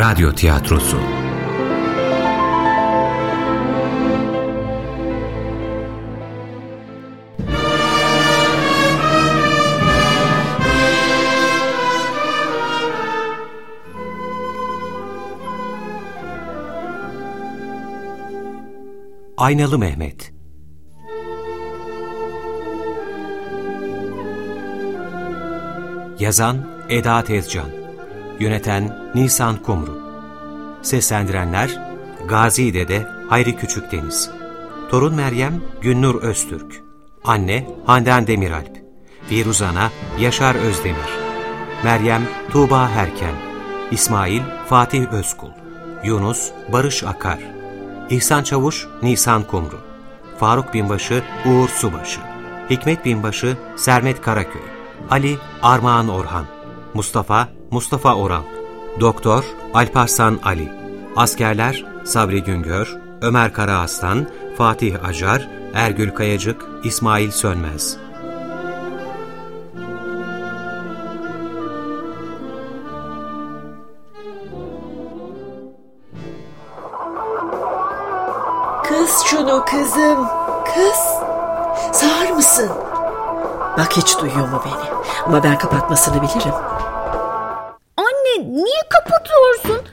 Radyo Tiyatrosu. Aynalı Mehmet. Yazan Eda Tezcan. Yöneten Nisan Kumru. Seslendirenler Gazi Dede Hayri Küçükdeniz Torun Meryem Günnur Öztürk. Anne Handan Demiralp. Firuzana Yaşar Özdemir. Meryem Tuğba Herken. İsmail Fatih Özkul. Yunus Barış Akar. İhsan Çavuş Nisan Kumru. Faruk Binbaşı Uğur Subaşı. Hikmet Binbaşı Sermet Karaköy. Ali Armağan Orhan. Mustafa Mustafa Oral Doktor Alparslan Ali Askerler Sabri Güngör Ömer Karaaslan Fatih Acar Ergül Kayacık İsmail Sönmez Kız şunu kızım. Kız. Sağır mısın? Bak hiç duyuyor mu beni? Ama ben kapatmasını bilirim. Niye kapatıyorsun?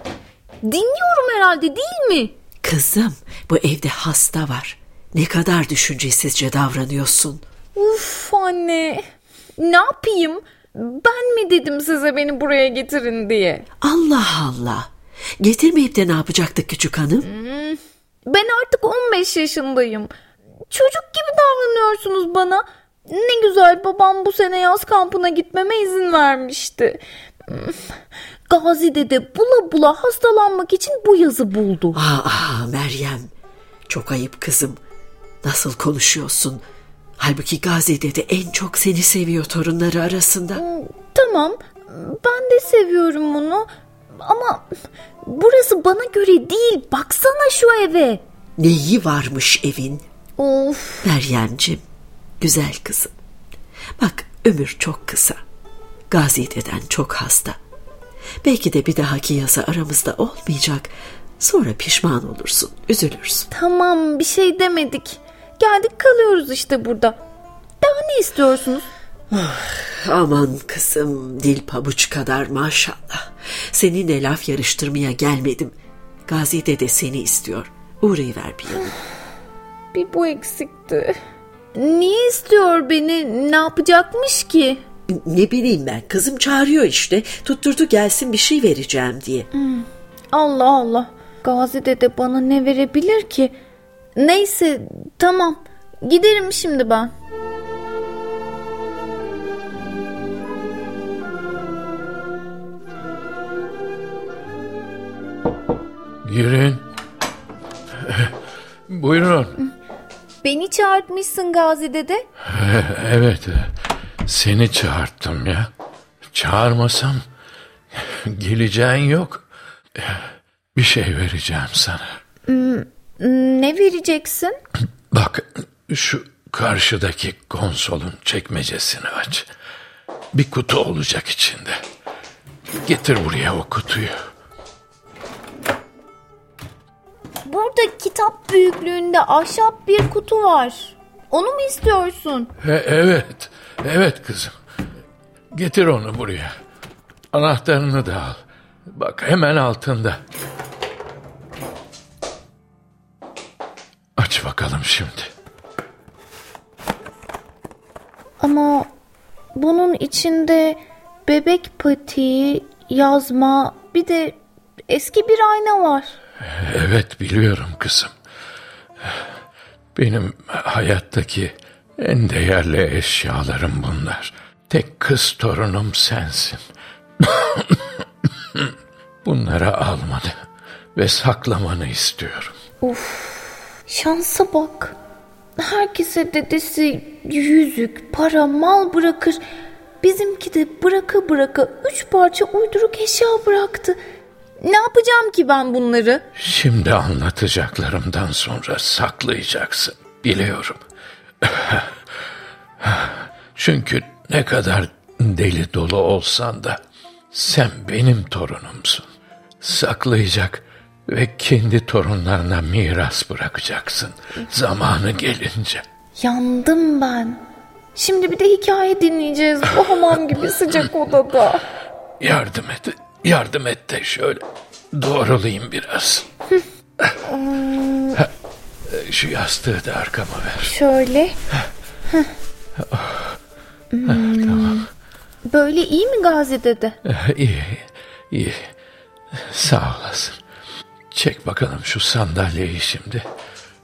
Dinliyorum herhalde değil mi? Kızım bu evde hasta var. Ne kadar düşüncesizce davranıyorsun. Uf anne. Ne yapayım? Ben mi dedim size beni buraya getirin diye? Allah Allah. Getirmeyip de ne yapacaktık küçük hanım? Ben artık 15 yaşındayım. Çocuk gibi davranıyorsunuz bana. Ne güzel babam bu sene yaz kampına gitmeme izin vermişti. Gazi dede bula bula hastalanmak için bu yazı buldu. Aa, aa Meryem. Çok ayıp kızım. Nasıl konuşuyorsun? Halbuki Gazi'de de en çok seni seviyor torunları arasında. Tamam ben de seviyorum onu. Ama burası bana göre değil. Baksana şu eve. Neyi varmış evin? Of Meryemcim, güzel kızım. Bak ömür çok kısa. Gazide'den çok hasta. Belki de bir dahaki yaza aramızda olmayacak. Sonra pişman olursun, üzülürsün. tamam bir şey demedik. Geldik kalıyoruz işte burada. Daha ne istiyorsunuz? Aman kızım, dil pabuç kadar maşallah. Seninle laf yarıştırmaya gelmedim. Gazide de seni istiyor. Uğrayıver bir yanına. Bir bu eksikti. Niye istiyor beni? Ne yapacakmış ki? Ne bileyim ben, kızım çağırıyor işte. Tutturdu gelsin bir şey vereceğim diye. Allah Allah. Gazi dede bana ne verebilir ki? Neyse tamam. Giderim şimdi ben. Girin. Buyurun. Beni çağırtmışsın Gazi dede. Evet, seni çağırttım ya. Çağırmasam geleceğin yok. Bir şey vereceğim sana. Ne vereceksin? Bak şu karşıdaki konsolun çekmecesini aç. Bir kutu olacak içinde. Getir buraya o kutuyu. Burada kitap büyüklüğünde ahşap bir kutu var. Onu mu istiyorsun? E- evet, evet kızım. Getir onu buraya. Anahtarını da al. Bak hemen altında. Aç bakalım şimdi. Ama bunun içinde bebek patiği, yazma, bir de eski bir ayna var. Evet biliyorum kızım. Benim hayattaki en değerli eşyalarım bunlar. Tek kız torunum sensin. Bunları almanı ve saklamanı istiyorum. Şansa bak. Herkese dedesi yüzük, para, mal bırakır. Bizimki de bıraka bıraka üç parça uyduruk eşya bıraktı. Ne yapacağım ki ben bunları? Şimdi anlatacaklarımdan sonra saklayacaksın. Biliyorum. Çünkü ne kadar deli dolu olsan da sen benim torunumsun. saklayacak ve kendi torunlarına miras bırakacaksın zamanı gelince. Yandım ben. Şimdi bir de hikaye dinleyeceğiz bu hamam gibi sıcak odada. Yardım et, yardım et de şöyle doğrulayayım biraz. Ha, Şu yastığı da arkama ver. Şöyle. Hmm. Böyle iyi mi Gazi dede? İyi, iyi. Sağ olasın. Çek bakalım şu sandalyeyi şimdi.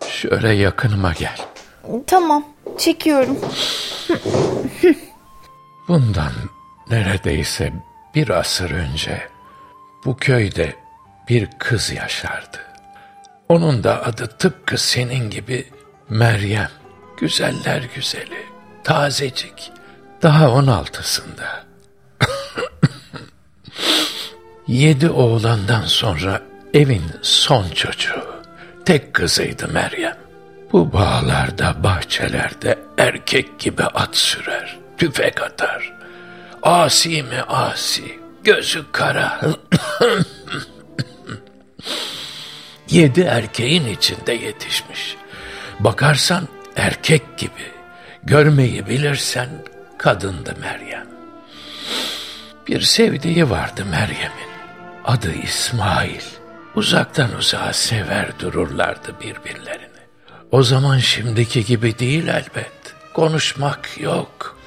Şöyle yakınıma gel. Tamam çekiyorum. Bundan neredeyse bir asır önce bu köyde bir kız yaşardı. Onun da adı tıpkı senin gibi Meryem. Güzeller güzeli, tazecik. Daha on altısında. Yedi oğlandan sonra evin son çocuğu. Tek kızıydı Meryem. Bu bağlarda, bahçelerde erkek gibi at sürer, tüfek atar. Asi mi asi, gözü kara. Yedi erkeğin içinde yetişmiş. Bakarsan erkek gibi, görmeyi bilirsen kadındı Meryem. Bir sevdiği vardı Meryem'in. Adı İsmail. Uzaktan uzağa sever dururlardı birbirlerini. O zaman şimdiki gibi değil elbet. Konuşmak yok.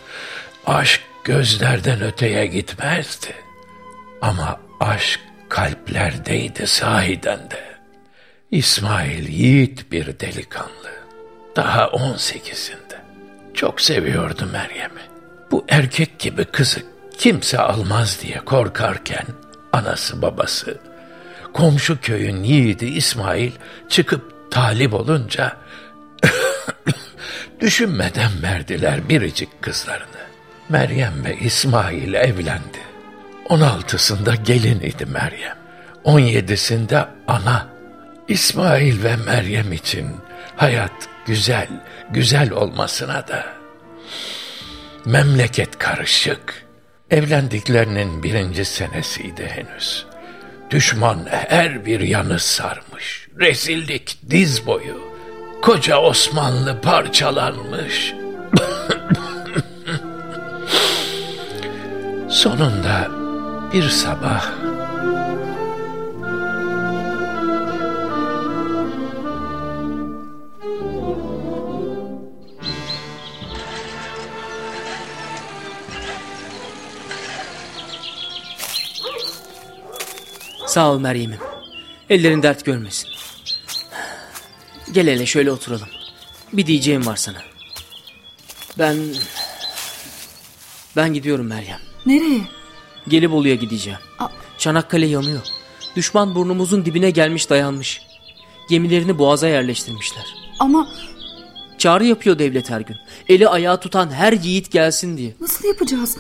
Aşk gözlerden öteye gitmezdi. Ama aşk kalplerdeydi sahiden de. İsmail yiğit bir delikanlı. Daha on sekizinde. Çok seviyordu Meryem'i. Bu erkek gibi kızı kimse almaz diye korkarken anası babası komşu köyün yiğidi İsmail çıkıp talip olunca düşünmeden verdiler biricik kızlarını. Meryem ve İsmail evlendi. 16'sında gelin idi Meryem. 17'sinde ana. İsmail ve Meryem için hayat güzel, güzel olmasına da memleket karışık. Evlendiklerinin birinci senesiydi henüz. Düşman her bir yanı sarmış. Rezillik diz boyu. Koca Osmanlı parçalanmış. Sonunda bir sabah Sağ ol Meryem'im. Ellerin dert görmesin. Gel hele şöyle oturalım. Bir diyeceğim var sana. Ben... Ben gidiyorum Meryem. Nereye? Gelibolu'ya gideceğim. A- Çanakkale yanıyor. Düşman burnumuzun dibine gelmiş dayanmış. Gemilerini boğaza yerleştirmişler. Ama Çağrı yapıyor devlet her gün. Eli ayağı tutan her yiğit gelsin diye. nasıl yapacağız?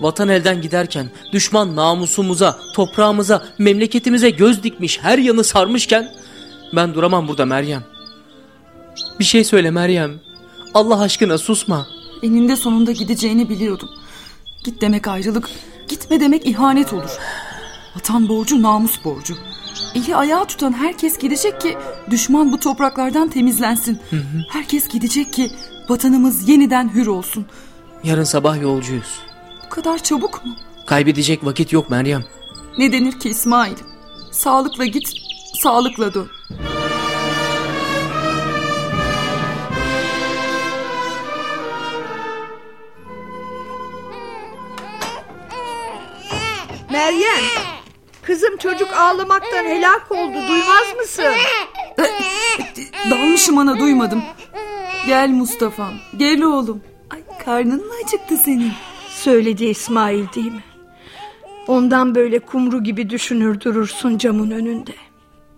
Vatan elden giderken düşman namusumuza, toprağımıza, memleketimize göz dikmiş, her yanı sarmışken ben duramam burada Meryem. Bir şey söyle Meryem. Allah aşkına susma. Eninde sonunda gideceğini biliyordum. Git demek ayrılık, gitme demek ihanet olur. Vatan borcu namus borcu. Eli ayağı tutan herkes gidecek ki düşman bu topraklardan temizlensin. Herkes gidecek ki vatanımız yeniden hür olsun. Yarın sabah yolcuyuz. Bu kadar çabuk mu? Kaybedecek vakit yok Meryem. Ne denir ki İsmail? Sağlıkla git, sağlıkla dön. Meryem, kızım çocuk ağlamaktan helak oldu. Duymaz mısın? Dalmışım ana duymadım. Gel Mustafa'm, gel oğlum. Ay karnın mı acıktı senin? Söyledi İsmail değil mi? Ondan böyle kumru gibi düşünür durursun camın önünde.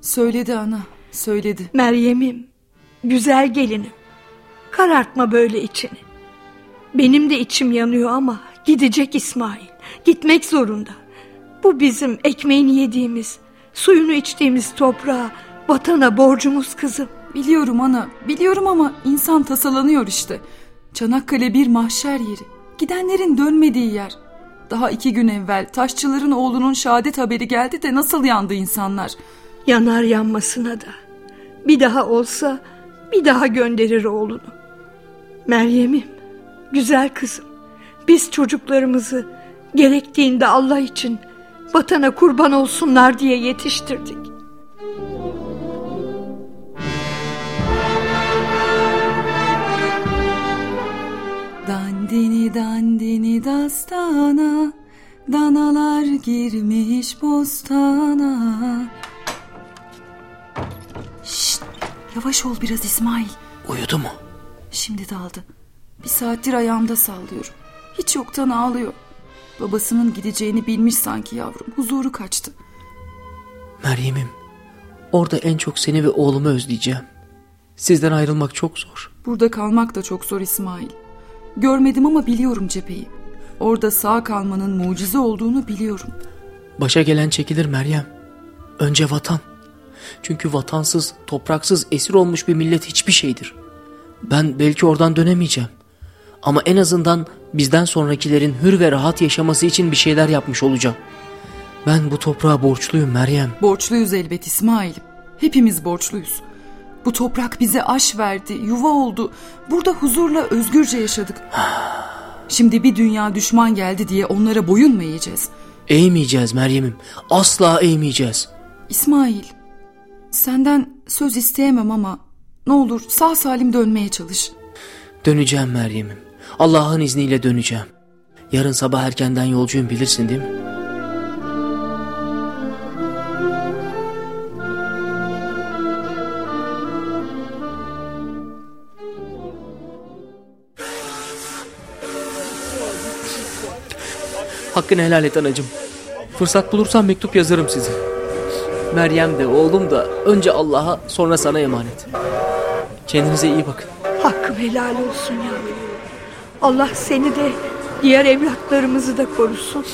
Söyledi ana, söyledi. Meryem'im, güzel gelinim. Karartma böyle içini. Benim de içim yanıyor ama gidecek İsmail. Gitmek zorunda. Bu bizim ekmeğini yediğimiz, suyunu içtiğimiz toprağa, vatana borcumuz kızım. Biliyorum ana, biliyorum ama insan tasalanıyor işte. Çanakkale bir mahşer yeri. Gidenlerin dönmediği yer. Daha iki gün evvel taşçıların oğlunun şehadet haberi geldi de nasıl yandı insanlar. Yanar yanmasına da. Bir daha olsa bir daha gönderir oğlunu. Meryem'im, güzel kızım. Biz çocuklarımızı gerektiğinde Allah için vatana kurban olsunlar diye yetiştirdik. Dandini dandini dastana Danalar girmiş bostana Şşt, yavaş ol biraz İsmail. Uyudu mu? Şimdi daldı. Bir saattir ayağımda sallıyorum. Hiç yoktan ağlıyor. Babasının gideceğini bilmiş sanki yavrum. Huzuru kaçtı. Meryem'im, orada en çok seni ve oğlumu özleyeceğim. Sizden ayrılmak çok zor. Burada kalmak da çok zor İsmail. Görmedim ama biliyorum cepheyi. Orada sağ kalmanın mucize olduğunu biliyorum. Başa gelen çekilir Meryem. Önce vatan. Çünkü vatansız, topraksız, esir olmuş bir millet hiçbir şeydir. Ben belki oradan dönemeyeceğim. Ama en azından bizden sonrakilerin hür ve rahat yaşaması için bir şeyler yapmış olacağım. Ben bu toprağa borçluyum Meryem. Borçluyuz elbet İsmail. Hepimiz borçluyuz. Bu toprak bize aş verdi, yuva oldu. Burada huzurla özgürce yaşadık. Şimdi bir dünya düşman geldi diye onlara boyun mu eğeceğiz? Eğmeyeceğiz Meryem'im. Asla eğmeyeceğiz. İsmail, senden söz isteyemem ama ne olur sağ salim dönmeye çalış. Döneceğim Meryem'im. Allah'ın izniyle döneceğim. Yarın sabah erkenden yolcuyum bilirsin değil mi? Hakkını helal et anacığım. Fırsat bulursam mektup yazarım size. Meryem de oğlum da önce Allah'a sonra sana emanet. Kendinize iyi bakın. Hakkım helal olsun yavrum. Allah seni de diğer evlatlarımızı da korusun.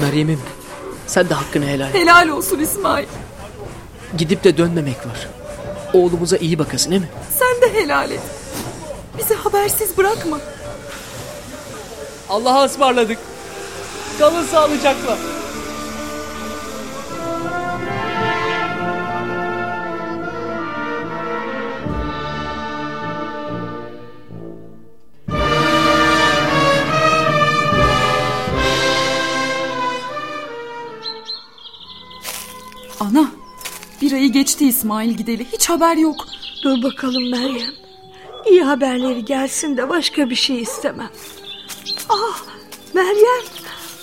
Meryem'im sen de hakkını helal et. Helal olsun İsmail. Gidip de dönmemek var. Oğlumuza iyi bakasın değil mi? Sen de helal et. Bizi habersiz bırakma. Allah'a ısmarladık. Kalın sağlıcakla. Ana, bir ayı geçti İsmail gideli. Hiç haber yok. Dur bakalım Meryem. İyi haberleri gelsin de başka bir şey istemem. Ah Meryem.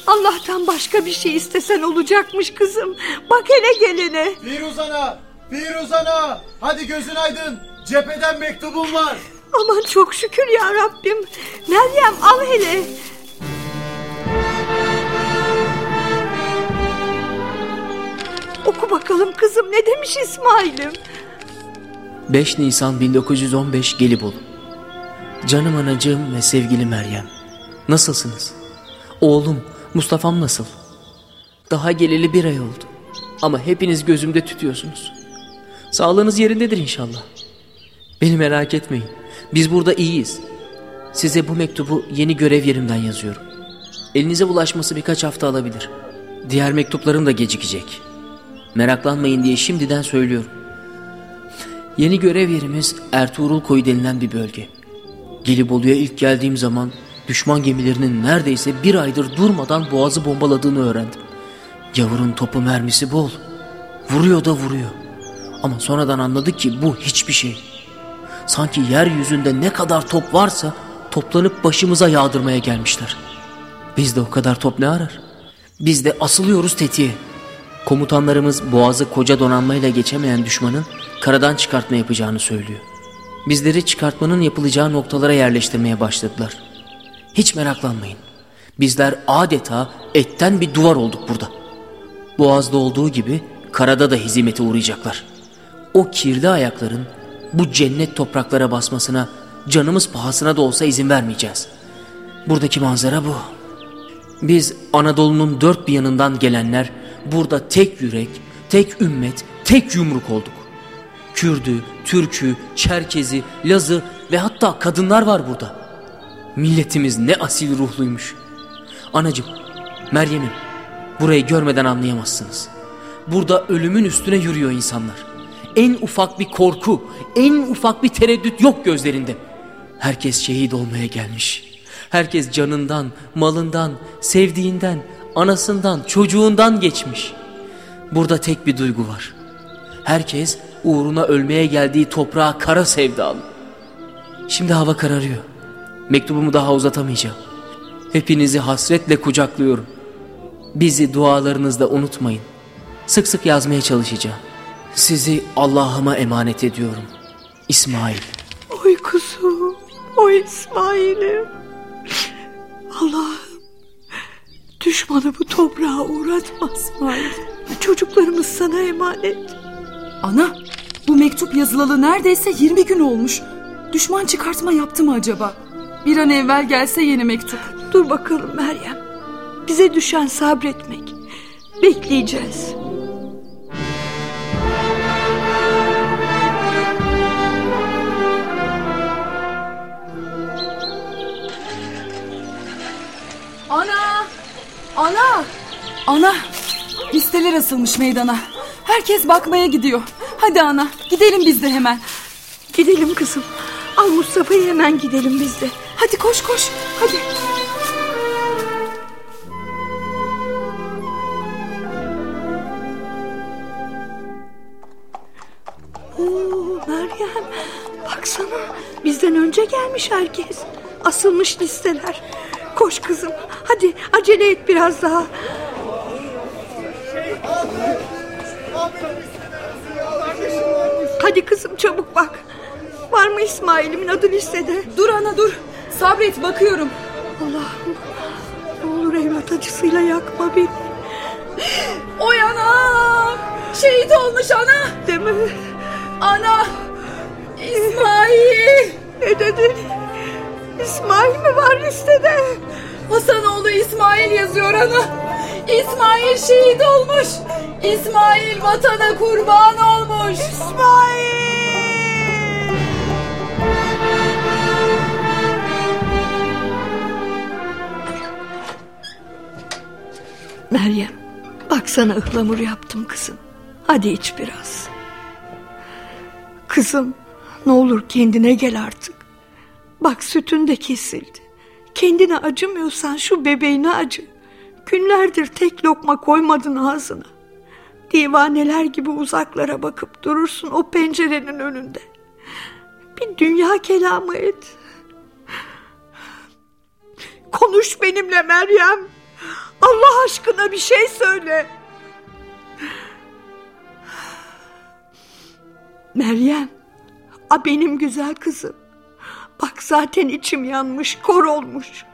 Allah'tan başka bir şey istesen olacakmış kızım. Bak hele gelene. Firuzana! Firuzana! Hadi gözün aydın. Cepheden mektubum var. Aman çok şükür ya Rabbim. Meryem al hele. Oku bakalım kızım ne demiş İsmail'im? 5 Nisan 1915 Gelibolu. Canım anacığım ve sevgili Meryem. Nasılsınız? Oğlum Mustafa'm nasıl? Daha geleli bir ay oldu. Ama hepiniz gözümde tutuyorsunuz. Sağlığınız yerindedir inşallah. Beni merak etmeyin. Biz burada iyiyiz. Size bu mektubu yeni görev yerimden yazıyorum. Elinize ulaşması birkaç hafta alabilir. Diğer mektuplarım da gecikecek. Meraklanmayın diye şimdiden söylüyorum. Yeni görev yerimiz Ertuğrul Koyu denilen bir bölge. Gelibolu'ya ilk geldiğim zaman düşman gemilerinin neredeyse bir aydır durmadan boğazı bombaladığını öğrendim. Gavurun topu mermisi bol. Vuruyor da vuruyor. Ama sonradan anladık ki bu hiçbir şey. Sanki yeryüzünde ne kadar top varsa toplanıp başımıza yağdırmaya gelmişler. Bizde o kadar top ne arar? Biz de asılıyoruz tetiğe. Komutanlarımız boğazı koca donanmayla geçemeyen düşmanın karadan çıkartma yapacağını söylüyor. Bizleri çıkartmanın yapılacağı noktalara yerleştirmeye başladılar. Hiç meraklanmayın. Bizler adeta etten bir duvar olduk burada. Boğazda olduğu gibi karada da hizimete uğrayacaklar. O kirli ayakların bu cennet topraklara basmasına canımız pahasına da olsa izin vermeyeceğiz. Buradaki manzara bu. Biz Anadolu'nun dört bir yanından gelenler burada tek yürek, tek ümmet, tek yumruk olduk. Kürdü, Türkü, Çerkezi, Lazı ve hatta kadınlar var burada. Milletimiz ne asil ruhluymuş. Anacım, Meryem'im burayı görmeden anlayamazsınız. Burada ölümün üstüne yürüyor insanlar. En ufak bir korku, en ufak bir tereddüt yok gözlerinde. Herkes şehit olmaya gelmiş. Herkes canından, malından, sevdiğinden, anasından, çocuğundan geçmiş. Burada tek bir duygu var. Herkes uğruna ölmeye geldiği toprağa kara sevdalı. Şimdi hava kararıyor. Mektubumu daha uzatamayacağım. Hepinizi hasretle kucaklıyorum. Bizi dualarınızda unutmayın. Sık sık yazmaya çalışacağım. Sizi Allah'ıma emanet ediyorum. İsmail. Oy kuzum, oy İsmail'im. Allah'ım düşmanı bu toprağa uğratma İsmail. Çocuklarımız sana emanet. Ana bu mektup yazılalı neredeyse 20 gün olmuş. Düşman çıkartma yaptı mı acaba? Bir an evvel gelse yeni mektup. Dur bakalım Meryem. Bize düşen sabretmek. Bekleyeceğiz. Ana! Ana! Ana! Listeler asılmış meydana. Herkes bakmaya gidiyor. Hadi ana gidelim biz de hemen. Gidelim kızım. Al Mustafa'yı hemen gidelim biz de. Hadi koş koş. Hadi. Oo Meryem baksana bizden önce gelmiş herkes. Asılmış listeler. Koş kızım hadi acele et biraz daha. Hadi kızım çabuk bak. Var mı İsmail'imin adı listede? Dur ana dur. Sabret bakıyorum. Allah'ım ne olur evlat acısıyla yakma beni. Oy ana! Şehit olmuş ana! Mi? Ana! İsmail! Ne dedin? İsmail mi var listede? Hasanoğlu İsmail yazıyor ana. İsmail şehit olmuş. İsmail vatana kurban olmuş. İsmail! Meryem, baksana ıhlamur yaptım kızım. Hadi iç biraz. Kızım, ne olur kendine gel artık. Bak sütün de kesildi. Kendine acımıyorsan şu bebeğine acı. Günlerdir tek lokma koymadın ağzına. Divaneler gibi uzaklara bakıp durursun o pencerenin önünde. Bir dünya kelamı et. Konuş benimle Meryem. Allah aşkına bir şey söyle. Meryem. A benim güzel kızım. Bak zaten içim yanmış, kor olmuş.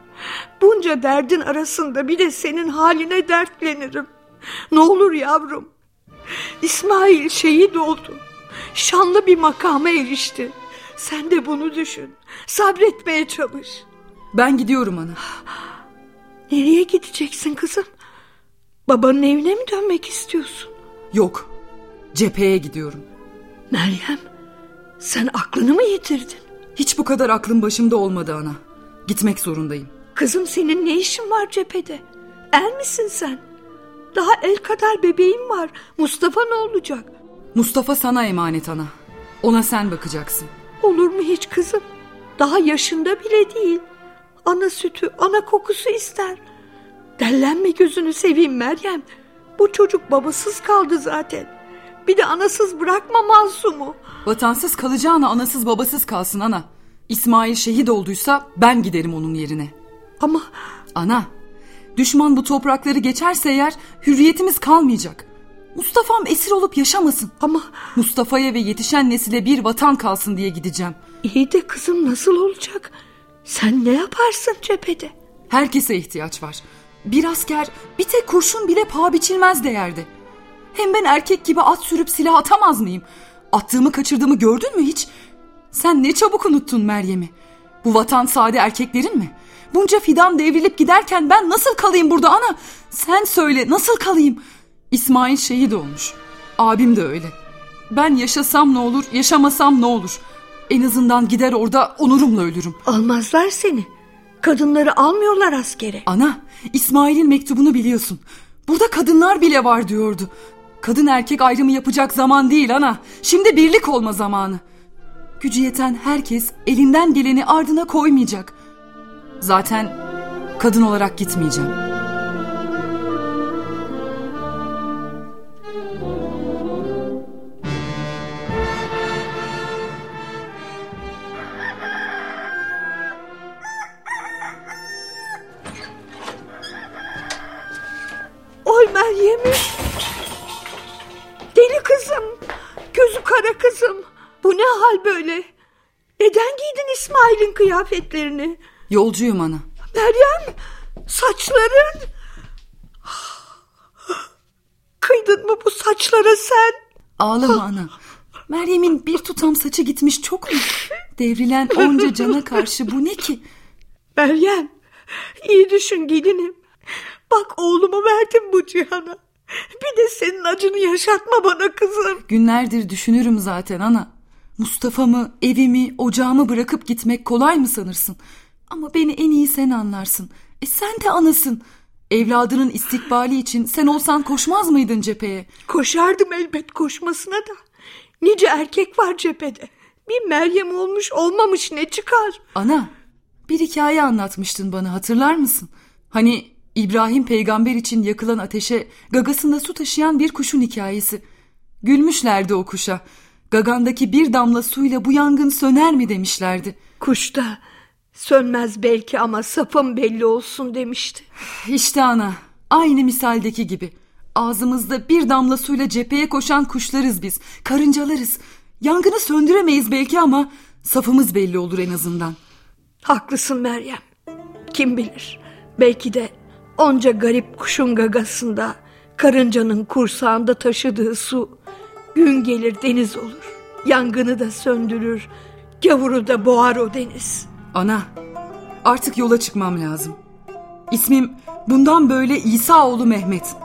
Bunca derdin arasında bir de senin haline dertlenirim. Ne olur yavrum. İsmail şehit oldu. Şanlı bir makama erişti. Sen de bunu düşün. Sabretmeye çalış. Ben gidiyorum ana. Nereye gideceksin kızım? Babanın evine mi dönmek istiyorsun? Yok. Cepheye gidiyorum. Meryem, sen aklını mı yitirdin? Hiç bu kadar aklım başımda olmadı ana. Gitmek zorundayım. Kızım senin ne işin var cephede? Er misin sen? Daha el kadar bebeğim var. Mustafa ne olacak? Mustafa sana emanet ana. Ona sen bakacaksın. Olur mu hiç kızım? Daha yaşında bile değil. Ana sütü, ana kokusu ister. Dellenme gözünü seveyim Meryem. Bu çocuk babasız kaldı zaten. Bir de anasız bırakma Masum'u. Vatansız kalacağına anasız babasız kalsın ana. İsmail şehit olduysa ben giderim onun yerine. Ama Ana, düşman bu toprakları geçerse eğer hürriyetimiz kalmayacak. Mustafa'm esir olup yaşamasın. ama Mustafa'ya ve yetişen nesile bir vatan kalsın diye gideceğim. iyi de kızım nasıl olacak? Sen ne yaparsın cephede? Herkese ihtiyaç var. Bir asker bir tek kurşun bile paha biçilmez değerde. Hem ben erkek gibi at sürüp silah atamaz mıyım? Attığımı kaçırdığımı gördün mü hiç? Sen ne çabuk unuttun Meryem'i. Bu vatan sade erkeklerin mi? Bunca fidan devrilip giderken ben nasıl kalayım burada ana? Sen söyle nasıl kalayım? İsmail şehit olmuş. Abim de öyle. Ben yaşasam ne olur, yaşamasam ne olur? En azından gider orada onurumla ölürüm. Almazlar seni. Kadınları almıyorlar askere. Ana, İsmail'in mektubunu biliyorsun. Burada kadınlar bile var diyordu. Kadın erkek ayrımı yapacak zaman değil ana. Şimdi birlik olma zamanı. Gücü yeten herkes elinden geleni ardına koymayacak. Zaten kadın olarak gitmeyeceğim. Kara kızım. Bu ne hal böyle? Neden giydin İsmail'in kıyafetlerini? Yolcuyum ana. Meryem saçların. Kıydın mı bu saçlara sen? Ağlama ana. Meryem'in bir tutam saçı gitmiş çok mu? Devrilen onca cana karşı bu ne ki? Meryem iyi düşün gelinim. Bak oğlumu verdim bu cihana. Bir de senin acını yaşatma bana kızım. Günlerdir düşünürüm zaten ana. Mustafa'mı, evimi, ocağımı bırakıp gitmek kolay mı sanırsın? Ama beni en iyi sen anlarsın. E sen de anasın. Evladının istikbali için sen olsan koşmaz mıydın cepheye? Koşardım elbet koşmasına da. Nice erkek var cephede. Bir Meryem olmuş olmamış ne çıkar? Ana, bir hikaye anlatmıştın bana hatırlar mısın? Hani İbrahim peygamber için yakılan ateşe gagasında su taşıyan bir kuşun hikayesi. Gülmüşlerdi o kuşa. Gagandaki bir damla suyla bu yangın söner mi demişlerdi. Kuşta sönmez belki ama sapım belli olsun demişti. İşte ana, aynı misaldeki gibi. Ağzımızda bir damla suyla cepheye koşan kuşlarız biz. Karıncalarız. Yangını söndüremeyiz belki ama safımız belli olur en azından. Haklısın Meryem. Kim bilir belki de onca garip kuşun gagasında karıncanın kursağında taşıdığı su gün gelir deniz olur. Yangını da söndürür, gavuru da boğar o deniz. Ana, artık yola çıkmam lazım. İsmim bundan böyle İsaoğlu Mehmet.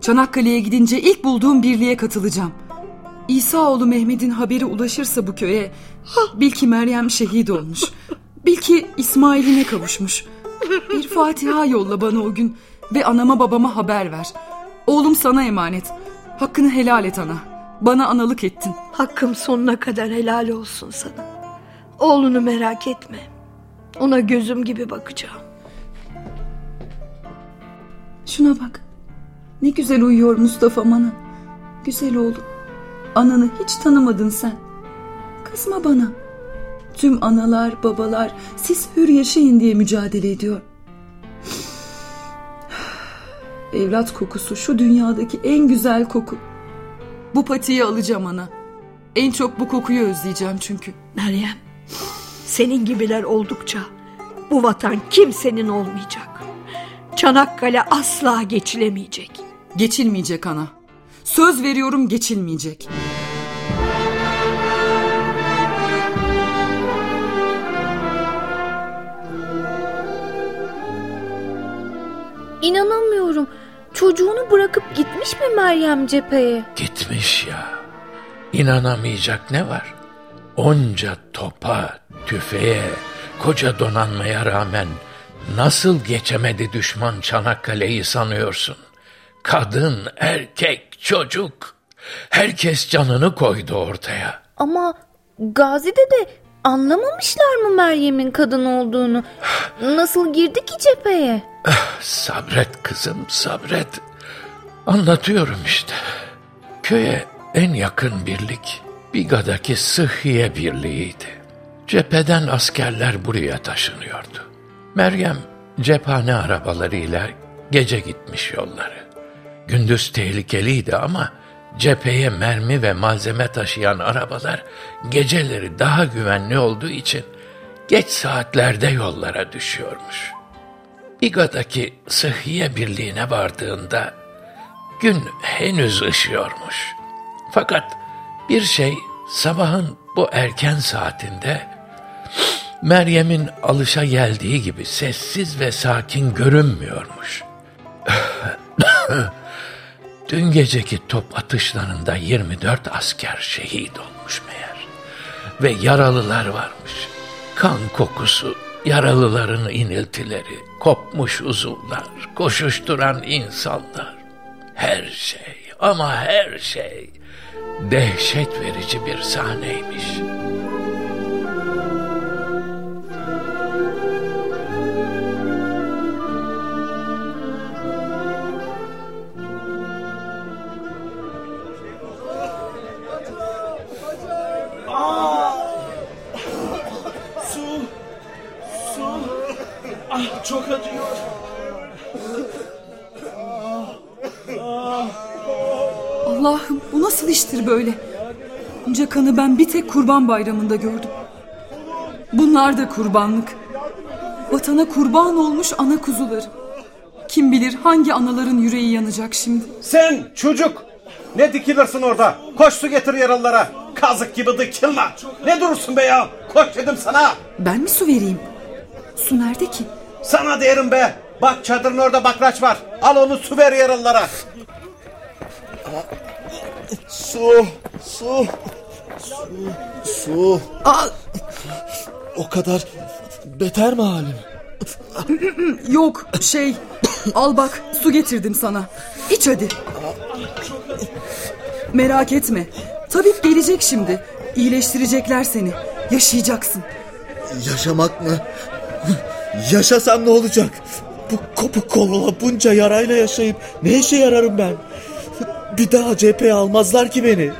Çanakkale'ye gidince ilk bulduğum birliğe katılacağım. İsaoğlu Mehmet'in haberi ulaşırsa bu köye bil ki Meryem şehit olmuş. Bil ki İsmail'ine kavuşmuş. Bir Fatiha yolla bana o gün ve anama babama haber ver. Oğlum sana emanet. Hakkını helal et ana. Bana analık ettin. Hakkım sonuna kadar helal olsun sana. Oğlunu merak etme. Ona gözüm gibi bakacağım. Şuna bak. Ne güzel uyuyor Mustafa ana. Güzel oğlum. Ananı hiç tanımadın sen. Kızma bana. Tüm analar, babalar siz hür yaşayın diye mücadele ediyor. Evlat kokusu şu dünyadaki en güzel koku. Bu patiyi alacağım ana. En çok bu kokuyu özleyeceğim çünkü. Meryem, senin gibiler oldukça bu vatan kimsenin olmayacak. Çanakkale asla geçilemeyecek. Geçilmeyecek ana. Söz veriyorum geçilmeyecek. İnanamıyorum. Çocuğunu bırakıp gitmiş mi Meryem cepheye? Gitmiş ya. İnanamayacak ne var? Onca topa, tüfeğe, koca donanmaya rağmen nasıl geçemedi düşman Çanakkale'yi sanıyorsun? Kadın, erkek, çocuk. Herkes canını koydu ortaya. Ama Gazi'de de anlamamışlar mı Meryem'in kadın olduğunu? Nasıl girdi ki cepheye? Sabret kızım, sabret. Anlatıyorum işte. Köye en yakın birlik Biga'daki Sıhhiye Birliği'ydi. Cepheden askerler buraya taşınıyordu. Meryem cephane arabalarıyla gece gitmiş yolları. Gündüz tehlikeliydi ama cepheye mermi ve malzeme taşıyan arabalar geceleri daha güvenli olduğu için geç saatlerde yollara düşüyormuş. Biga'daki Sıhhiye Birliği'ne vardığında gün henüz ışıyormuş. Fakat bir şey sabahın bu erken saatinde Meryem'in alışa geldiği gibi sessiz ve sakin görünmüyormuş. Dün geceki top atışlarında 24 asker şehit olmuş meğer. Ve yaralılar varmış. Kan kokusu Yaralıların iniltileri, kopmuş uzuvlar, koşuşturan insanlar. Her şey ama her şey dehşet verici bir sahneymiş. Ah çok acıyor. Allah'ım bu nasıl iştir böyle? Bunca kanı ben bir tek kurban bayramında gördüm. Bunlar da kurbanlık. Vatana kurban olmuş ana kuzuları. Kim bilir hangi anaların yüreği yanacak şimdi. Sen çocuk ne dikilirsin orada? Koş su getir yaralılara. Kazık gibi dikilme. Ne durursun be ya? Koş dedim sana. Ben mi su vereyim? Su nerede ki? Sana derim be. Bak çadırın orada bakraç var. Al onu su ver yaralılara. Su. Su. Su. Su. Aa, O kadar beter mi halim? yok şey al bak su getirdim sana. İç hadi. Merak etme. Tabip gelecek şimdi. İyileştirecekler seni. Yaşayacaksın. Yaşamak mı? Yaşasam ne olacak? Bu kopuk kolla bunca yarayla yaşayıp ne işe yararım ben? Bir daha cepheye almazlar ki beni.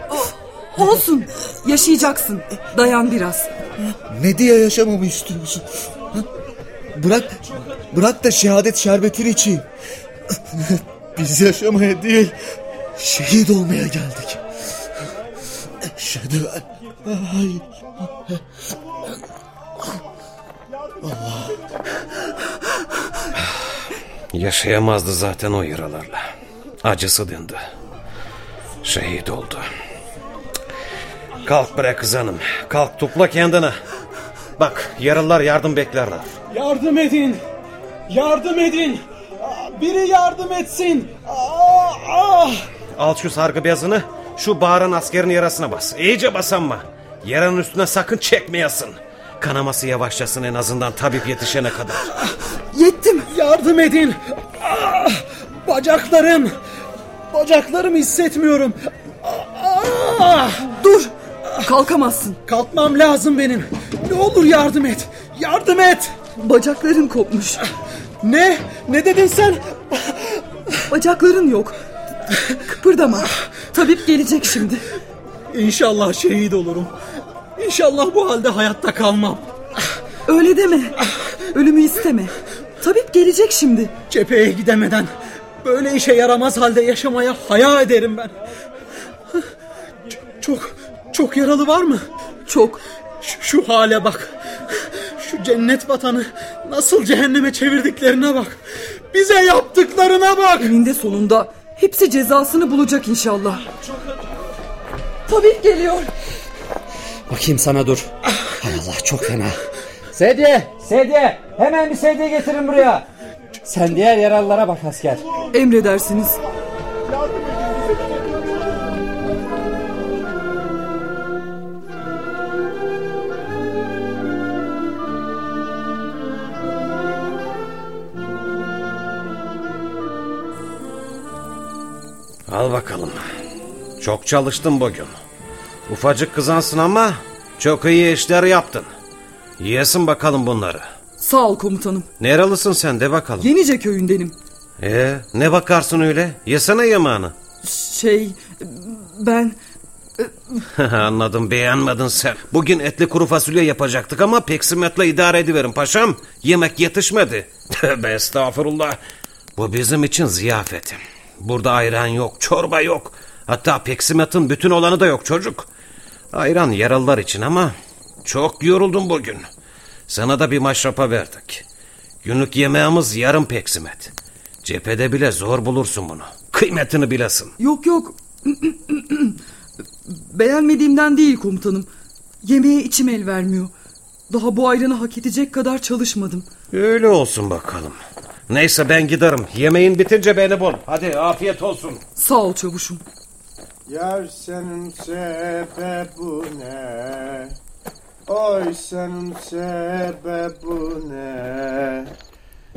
Olsun. Yaşayacaksın. Dayan biraz. Ne diye yaşamamı istiyorsun? Bırak, bırak da şehadet şerbetini içeyim. Biz yaşamaya değil, şehit olmaya geldik. Eşhedü en... Ay. Yaşayamazdı zaten o yaralarla. Acısı dindi. Şehit oldu. Kalk bre kızanım. Kalk topla kendini. Bak yaralılar yardım beklerler. Yardım edin. Yardım edin. Aa, Biri yardım etsin. Aa, ah. Al şu sargı bezini. Şu bağıran askerin yarasına bas. İyice bas ama. Yaranın üstüne sakın çekmeyesin. Kanaması yavaşlasın en azından tabip yetişene kadar. Yettim. Yardım edin. Ah, Bacaklarım. Bacaklarımı hissetmiyorum. Ah, Dur. Kalkamazsın. Kalkmam lazım benim. Ne olur yardım et. Yardım et. Bacakların kopmuş. Ne? Ne dedin sen? Bacakların yok. Kıpırdama. Tabip gelecek şimdi. İnşallah şehit olurum. İnşallah bu halde hayatta kalmam. Öyle deme. Ölümü isteme. Tabip gelecek şimdi. Cepheye gidemeden böyle işe yaramaz halde yaşamaya haya ederim ben. Çok çok yaralı var mı? Çok. Şu, şu hale bak. Şu cennet vatanı nasıl cehenneme çevirdiklerine bak. Bize yaptıklarına bak. Eninde sonunda hepsi cezasını bulacak inşallah. Tabip geliyor. Bakayım sana dur. Hay Allah çok fena. Sedye, sedye. Hemen bir sedye getirin buraya. Sen diğer yaralılara bak asker. Emredersiniz. Al bakalım. Çok çalıştın bugün. Ufacık kızansın ama çok iyi işler yaptın. Yiyesin bakalım bunları. Sağ ol komutanım. Nerelısın sen de bakalım. Yenice köyündenim. Ee, ne bakarsın öyle? Yesene yemeğini. Şey ben Anladım beğenmedin sen. Bugün etli kuru fasulye yapacaktık ama peksimetle idare ediverin paşam. Yemek yetişmedi. Tövbe estağfurullah. Bu bizim için ziyafet. Burada ayran yok, çorba yok. Hatta peksimetin bütün olanı da yok çocuk. Ayran yaralılar için ama çok yoruldum bugün. Sana da bir maşrapa verdik. Günlük yemeğimiz yarım peksimet. Cephede bile zor bulursun bunu. Kıymetini bilesin. yok yok. Beğenmediğimden değil komutanım. Yemeğe içim el vermiyor. Daha bu ayranı hak edecek kadar çalışmadım. Öyle olsun bakalım. Neyse ben giderim. Yemeğin bitince beni bul. Hadi afiyet olsun. Sağ ol çavuşum. Yar senin sebebi ne? Oy senin sebebine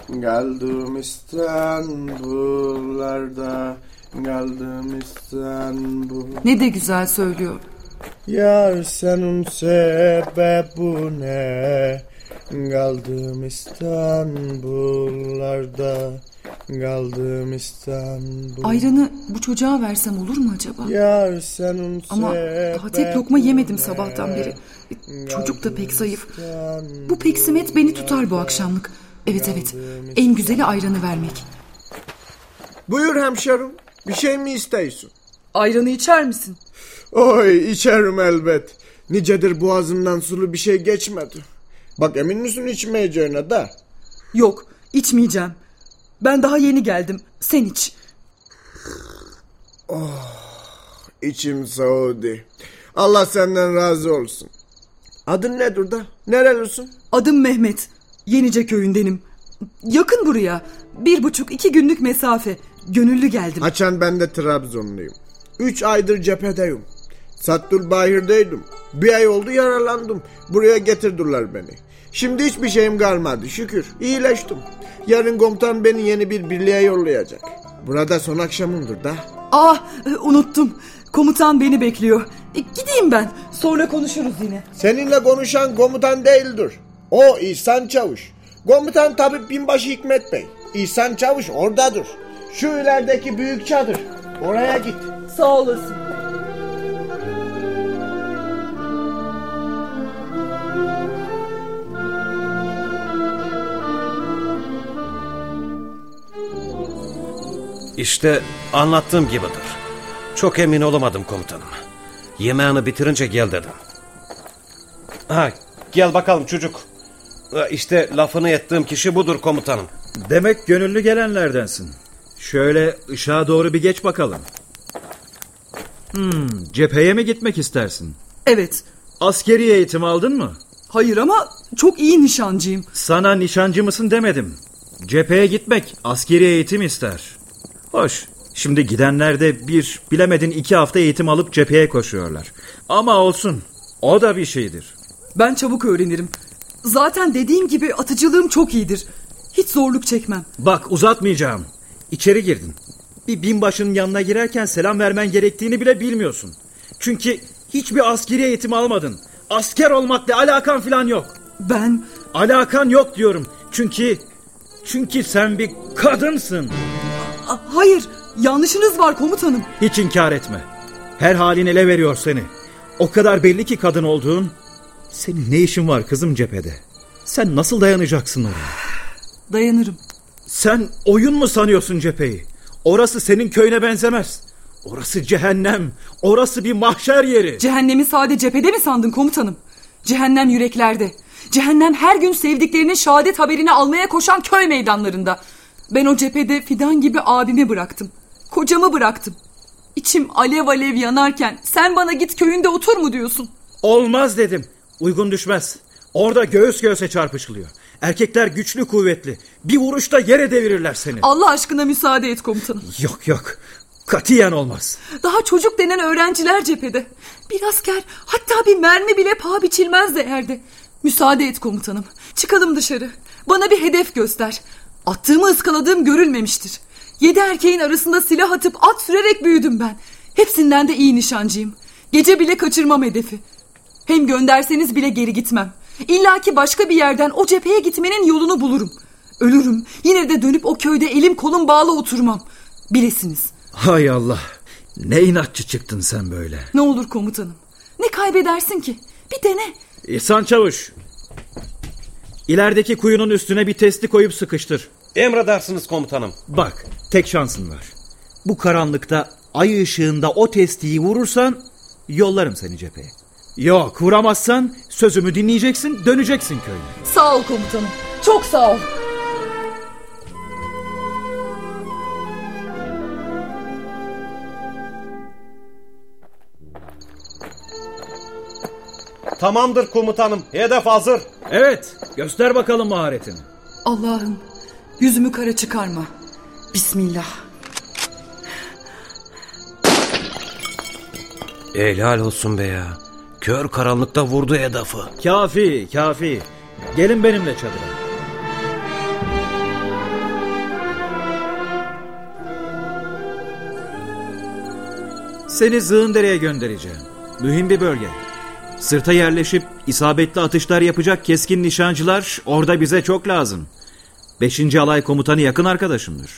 Geldim İstanbullarda Geldim İstanbul Ne de güzel söylüyor. Yar senin sebebine Geldim İstanbullarda Geldim İstanbul Ayranı bu çocuğa versem olur mu acaba? Yar senin Ama daha tek lokma yemedim sabahtan beri. Çocuk da pek zayıf. Bu peksimet beni tutar bu akşamlık. Evet evet. En güzeli ayranı vermek. Buyur hemşerim. Bir şey mi istiyorsun? Ayranı içer misin? Oy içerim elbet. Nicedir boğazımdan sulu bir şey geçmedi. Bak emin misin içmeyeceğine de? Yok, içmeyeceğim. Ben daha yeni geldim. Sen iç. İçim soğudu. Allah senden razı olsun. Adın nedir da? Nerelisin? Adım Mehmet. Yenice köyündenim. Yakın buraya. Bir buçuk iki günlük mesafe. Gönüllü geldim. Açan ben de Trabzonluyum. Üç aydır cephedeyim. Sattul Bahir'deydim. Bir ay oldu yaralandım. Buraya getirdiler beni. Şimdi hiçbir şeyim kalmadı şükür. İyileştim. Yarın komutan beni yeni bir birliğe yollayacak. Burada son akşamımdır da. Ah e, unuttum. Komutan beni bekliyor. E, gideyim ben. Sonra konuşuruz yine. Seninle konuşan komutan değildir. O İhsan Çavuş. Komutan tabi binbaşı Hikmet Bey. İhsan Çavuş oradadır. Şu ilerideki büyük çadır. Oraya git. Sağ olasın. İşte anlattığım gibidir. Çok emin olamadım komutanım. Yemeğini bitirince gel dedim. Ha, gel bakalım çocuk. İşte lafını ettiğim kişi budur komutanım. Demek gönüllü gelenlerdensin. Şöyle ışığa doğru bir geç bakalım. Hmm, cepheye mi gitmek istersin? Evet. Askeri eğitim aldın mı? Hayır ama çok iyi nişancıyım. Sana nişancı mısın demedim. Cepheye gitmek askeri eğitim ister. Hoş. Şimdi gidenler de bir bilemedin iki hafta eğitim alıp cepheye koşuyorlar. Ama olsun. O da bir şeydir. Ben çabuk öğrenirim. Zaten dediğim gibi atıcılığım çok iyidir. Hiç zorluk çekmem. Bak uzatmayacağım. İçeri girdin. Bir binbaşının yanına girerken selam vermen gerektiğini bile bilmiyorsun. Çünkü hiçbir askeri eğitim almadın. Asker olmakla alakan falan yok. Ben... Alakan yok diyorum. Çünkü... Çünkü sen bir kadınsın. Hayır, yanlışınız var komutanım. Hiç inkar etme. Her halin ele veriyor seni. O kadar belli ki kadın olduğun. Senin ne işin var kızım cephede? Sen nasıl dayanacaksın oraya? Dayanırım. Sen oyun mu sanıyorsun cepheyi? Orası senin köyüne benzemez. Orası cehennem. Orası bir mahşer yeri. Cehennemi sade cephede mi sandın komutanım? Cehennem yüreklerde. Cehennem her gün sevdiklerinin şehadet haberini almaya koşan köy meydanlarında. Ben o cephede fidan gibi abimi bıraktım. Kocamı bıraktım. İçim alev alev yanarken sen bana git köyünde otur mu diyorsun? Olmaz dedim. Uygun düşmez. Orada göğüs göğüse çarpışılıyor. Erkekler güçlü kuvvetli. Bir vuruşta yere devirirler seni. Allah aşkına müsaade et komutanım. Yok yok. Katiyen olmaz. Daha çocuk denen öğrenciler cephede. Bir asker hatta bir mermi bile paha biçilmez değerde. Müsaade et komutanım. Çıkalım dışarı. Bana bir hedef göster. Attığımı ıskaladığım görülmemiştir. Yedi erkeğin arasında silah atıp at sürerek büyüdüm ben. Hepsinden de iyi nişancıyım. Gece bile kaçırmam hedefi. Hem gönderseniz bile geri gitmem. İlla ki başka bir yerden o cepheye gitmenin yolunu bulurum. Ölürüm. Yine de dönüp o köyde elim kolum bağlı oturmam. Bilesiniz. Hay Allah. Ne inatçı çıktın sen böyle. Ne olur komutanım. Ne kaybedersin ki? Bir dene. İhsan Çavuş. İlerideki kuyunun üstüne bir testi koyup sıkıştır. Emredersiniz komutanım. Bak tek şansın var. Bu karanlıkta ay ışığında o testiyi vurursan yollarım seni cepheye. Yok vuramazsan sözümü dinleyeceksin döneceksin köyüne. Sağ ol komutanım. Çok sağ ol. Tamamdır komutanım. Hedef hazır. Evet göster bakalım maharetini. Allah'ım yüzümü kara çıkarma. Bismillah. Helal olsun be ya. Kör karanlıkta vurdu hedefi. Kafi, kafi. Gelin benimle çadıra. Seni Zığındere'ye göndereceğim. Mühim bir bölge. Sırta yerleşip isabetli atışlar yapacak keskin nişancılar orada bize çok lazım. Beşinci alay komutanı yakın arkadaşımdır.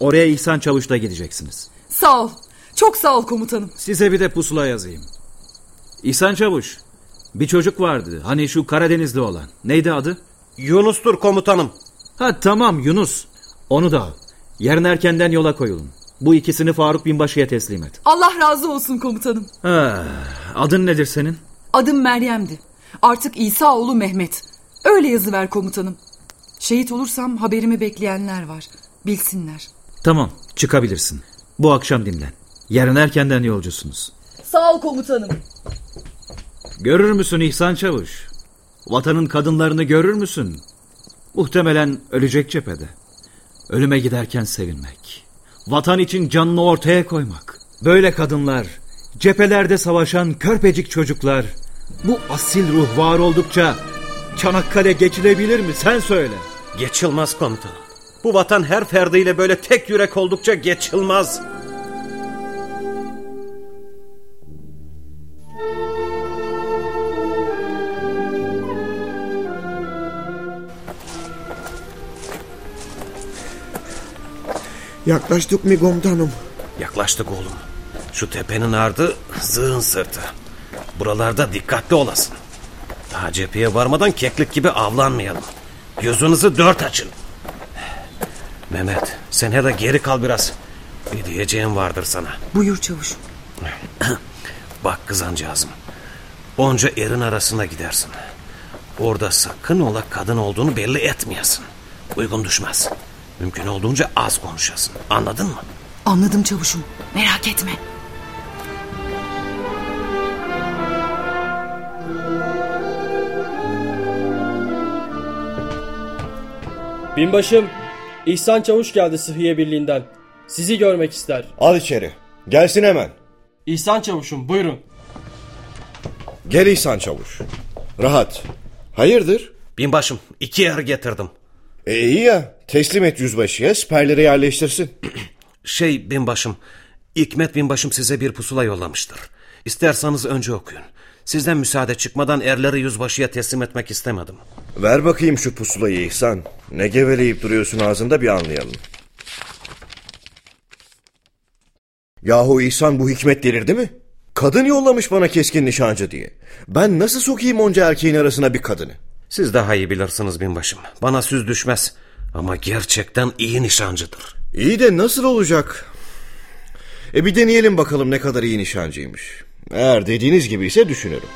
Oraya İhsan Çavuş'la gideceksiniz. Sağ ol. Çok sağ ol komutanım. Size bir de pusula yazayım. İhsan Çavuş, bir çocuk vardı. Hani şu Karadeniz'de olan. Neydi adı? Yunus'tur komutanım. Ha tamam Yunus. Onu da al. Yarın erkenden yola koyulun. Bu ikisini Faruk Binbaşı'ya teslim et. Allah razı olsun komutanım. Ha, adın nedir senin? Adım Meryem'di. Artık İsa oğlu Mehmet. Öyle yazıver komutanım. Şehit olursam haberimi bekleyenler var. Bilsinler. Tamam çıkabilirsin. Bu akşam dinlen. Yarın erkenden yolcusunuz. Sağ ol komutanım. Görür müsün İhsan Çavuş? Vatanın kadınlarını görür müsün? Muhtemelen ölecek cephede. Ölüme giderken sevinmek. Vatan için canını ortaya koymak. Böyle kadınlar, cephelerde savaşan körpecik çocuklar. Bu asil ruh var oldukça Çanakkale geçilebilir mi sen söyle. Geçilmez komutanım. Bu vatan her ferdiyle böyle tek yürek oldukça geçilmez. Yaklaştık mı komutanım? Yaklaştık oğlum. Şu tepenin ardı zığın sırtı. Buralarda dikkatli olasın. Daha cepheye varmadan keklik gibi avlanmayalım. Gözünüzü dört açın. Mehmet sen hele geri kal biraz. Bir diyeceğim vardır sana. Buyur çavuş. Bak kızancağızım. Onca erin arasına gidersin. Orada sakın ola kadın olduğunu belli etmeyesin. Uygun düşmez. Mümkün olduğunca az konuşasın. Anladın mı? Anladım çavuşum. Merak etme. Binbaşım, İhsan Çavuş geldi Sıhhiye Birliği'nden. Sizi görmek ister. Al içeri. Gelsin hemen. İhsan Çavuş'um buyurun. Gel İhsan Çavuş. Rahat. Hayırdır? Binbaşım iki yer getirdim. E iyi ya. Teslim et yüzbaşıya siperleri yerleştirsin. Şey binbaşım, Hikmet binbaşım size bir pusula yollamıştır. İsterseniz önce okuyun. Sizden müsaade çıkmadan erleri yüzbaşıya teslim etmek istemedim. Ver bakayım şu pusulayı İhsan. Ne geveleyip duruyorsun ağzında bir anlayalım. Yahu İhsan bu hikmet delirdi mi? Kadın yollamış bana keskin nişancı diye. Ben nasıl sokayım onca erkeğin arasına bir kadını? Siz daha iyi bilirsiniz binbaşım. Bana süz düşmez. Ama gerçekten iyi nişancıdır. İyi de nasıl olacak? E bir deneyelim bakalım ne kadar iyi nişancıymış. Eğer dediğiniz gibi ise düşünürüm.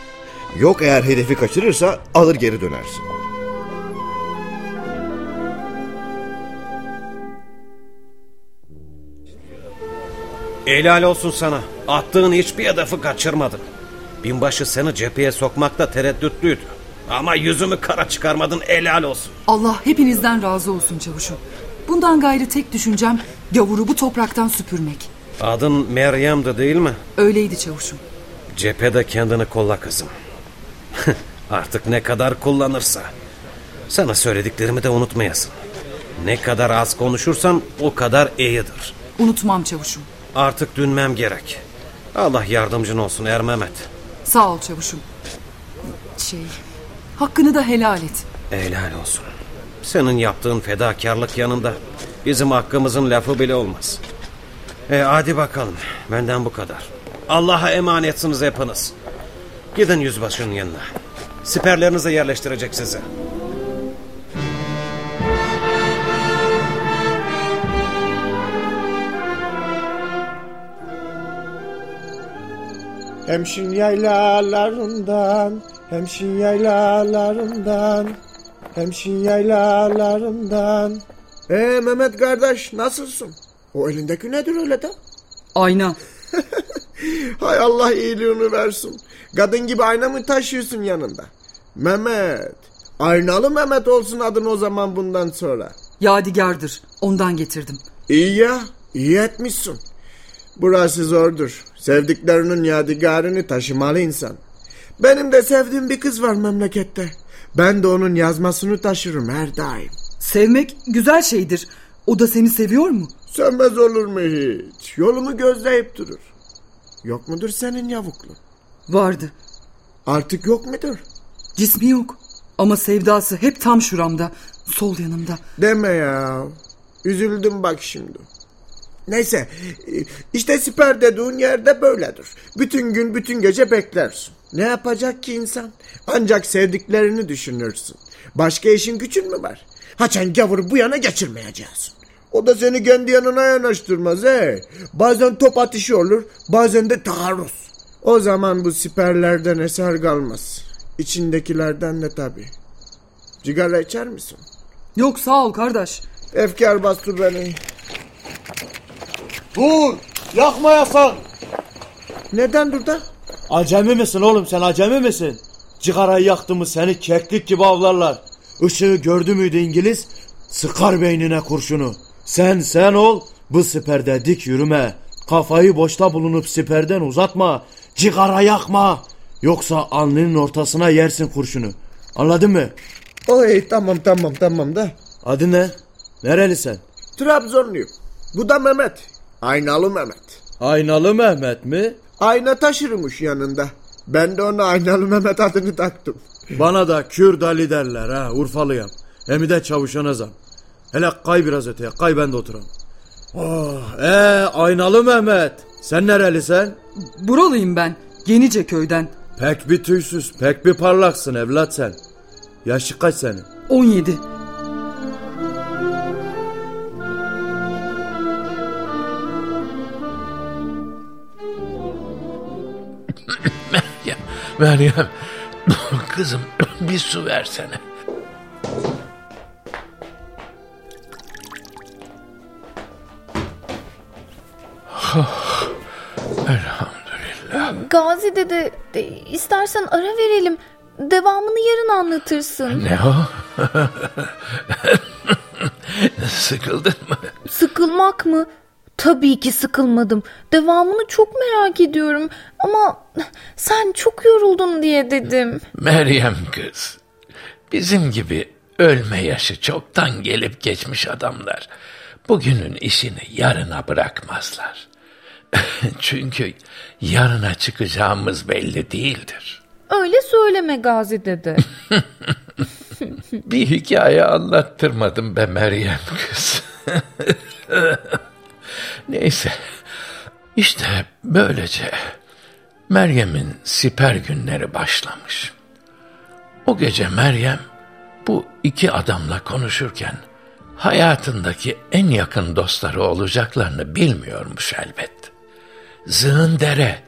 Yok eğer hedefi kaçırırsa alır geri dönersin. Helal olsun sana. Attığın hiçbir hedefi kaçırmadın. Binbaşı seni cepheye sokmakta tereddütlüydü. Ama yüzümü kara çıkarmadın helal olsun. Allah hepinizden razı olsun çavuşum. Bundan gayrı tek düşüncem gavuru bu topraktan süpürmek. Adın Meryem'di değil mi? Öyleydi çavuşum. Cephede kendini kolla kızım. Artık ne kadar kullanırsa. Sana söylediklerimi de unutmayasın. Ne kadar az konuşursan o kadar iyidir. Unutmam çavuşum. Artık dönmem gerek. Allah yardımcın olsun Er Mehmet. Sağ ol çavuşum. Şey, hakkını da helal et. Helal olsun. Senin yaptığın fedakarlık yanında bizim hakkımızın lafı bile olmaz. E hadi bakalım. Benden bu kadar. Allah'a emanetsiniz hepiniz. Gidin yüzbaşının yanına. Siperlerinize yerleştirecek sizi. Hemşin yaylalarından, hemşin yaylalarından, hemşin yaylalarından. Ee Mehmet kardeş nasılsın? O elindeki nedir öyle de? Ayna. Hay Allah iyiliğini versin. Kadın gibi ayna mı taşıyorsun yanında? Mehmet. Aynalı Mehmet olsun adın o zaman bundan sonra. Yadigardır. Ondan getirdim. İyi ya. iyi etmişsin. Burası zordur. Sevdiklerinin yadigarını taşımalı insan. Benim de sevdiğim bir kız var memlekette. Ben de onun yazmasını taşırım her daim. Sevmek güzel şeydir. O da seni seviyor mu? Sevmez olur mu hiç? Yolumu gözleyip durur. Yok mudur senin yavuklun? Vardı. Artık yok mudur? Cismi yok. Ama sevdası hep tam şuramda. Sol yanımda. Deme ya. Üzüldüm bak şimdi. Neyse işte siper dediğin yerde böyledir. Bütün gün bütün gece beklersin. Ne yapacak ki insan? Ancak sevdiklerini düşünürsün. Başka işin gücün mü var? Haçan gavuru bu yana geçirmeyeceğiz. O da seni kendi yanına yanaştırmaz he. Bazen top atışı olur, bazen de taarruz. O zaman bu siperlerden eser kalmaz. İçindekilerden de tabii. Cigara içer misin? Yok sağ ol kardeş. Efkar bastır beni. Dur! Yakma yasan! Neden dur da? Acemi misin oğlum sen acemi misin? Cigarayı yaktı mı seni keklik gibi avlarlar. Işığı gördü müydü İngiliz? Sıkar beynine kurşunu. Sen sen ol bu siperde dik yürüme. Kafayı boşta bulunup siperden uzatma. Cigara yakma. Yoksa alnının ortasına yersin kurşunu. Anladın mı? Oy tamam tamam tamam da. Adı ne? Nereli sen? Trabzonluyum. Bu da Mehmet. Aynalı Mehmet. Aynalı Mehmet mi? Ayna taşırmış yanında. Ben de ona Aynalı Mehmet adını taktım. Bana da Kürt Ali derler ha Urfalıyım. Hem de çavuşan azam. Hele kay biraz öteye kay ben de oturam. Oh, ee, Aynalı Mehmet. Sen nerelisin? Buralıyım ben. Yenice köyden. Pek bir tüysüz, pek bir parlaksın evlat sen. Yaşı kaç senin? 17. Meryem, Meryem. Kızım bir su versene. Oh, elhamdülillah. Gazi dede de, istersen ara verelim. Devamını yarın anlatırsın. Ne o? Sıkıldın mı? Sıkılmak mı? Tabii ki sıkılmadım. Devamını çok merak ediyorum. Ama sen çok yoruldun diye dedim. Meryem kız. Bizim gibi ölme yaşı çoktan gelip geçmiş adamlar. Bugünün işini yarına bırakmazlar. Çünkü yarına çıkacağımız belli değildir. Öyle söyleme Gazi dede. Bir hikaye anlattırmadım be Meryem kız. Neyse. İşte böylece Meryem'in siper günleri başlamış. O gece Meryem bu iki adamla konuşurken hayatındaki en yakın dostları olacaklarını bilmiyormuş elbet. Zığın dere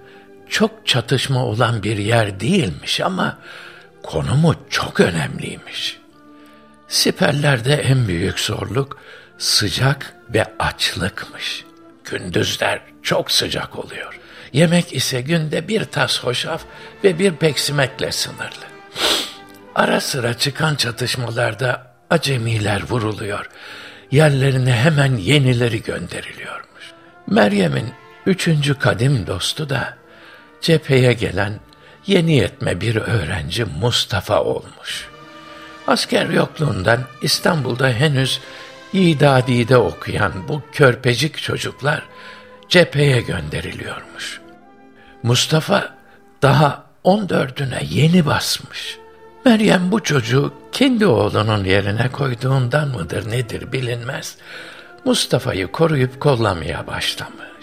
çok çatışma olan bir yer değilmiş ama konumu çok önemliymiş. Siperlerde en büyük zorluk sıcak ve açlıkmış. Gündüzler çok sıcak oluyor. Yemek ise günde bir tas hoşaf ve bir peksimekle sınırlı. Ara sıra çıkan çatışmalarda acemiler vuruluyor. Yerlerine hemen yenileri gönderiliyormuş. Meryem'in üçüncü kadim dostu da cepheye gelen yeni yetme bir öğrenci Mustafa olmuş. Asker yokluğundan İstanbul'da henüz İdadi'de okuyan bu körpecik çocuklar cepheye gönderiliyormuş. Mustafa daha on dördüne yeni basmış. Meryem bu çocuğu kendi oğlunun yerine koyduğundan mıdır nedir bilinmez. Mustafa'yı koruyup kollamaya başlamış.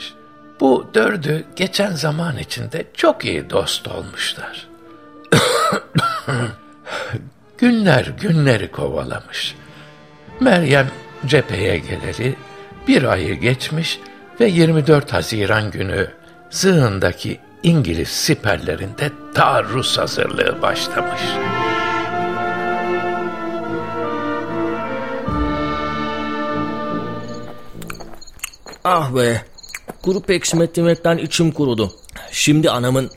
Bu dördü geçen zaman içinde çok iyi dost olmuşlar. Günler günleri kovalamış. Meryem cepheye geleli bir ayı geçmiş ve 24 Haziran günü zığındaki İngiliz siperlerinde taarruz hazırlığı başlamış. Ah be. Kuru peksimet yemekten içim kurudu. Şimdi anamın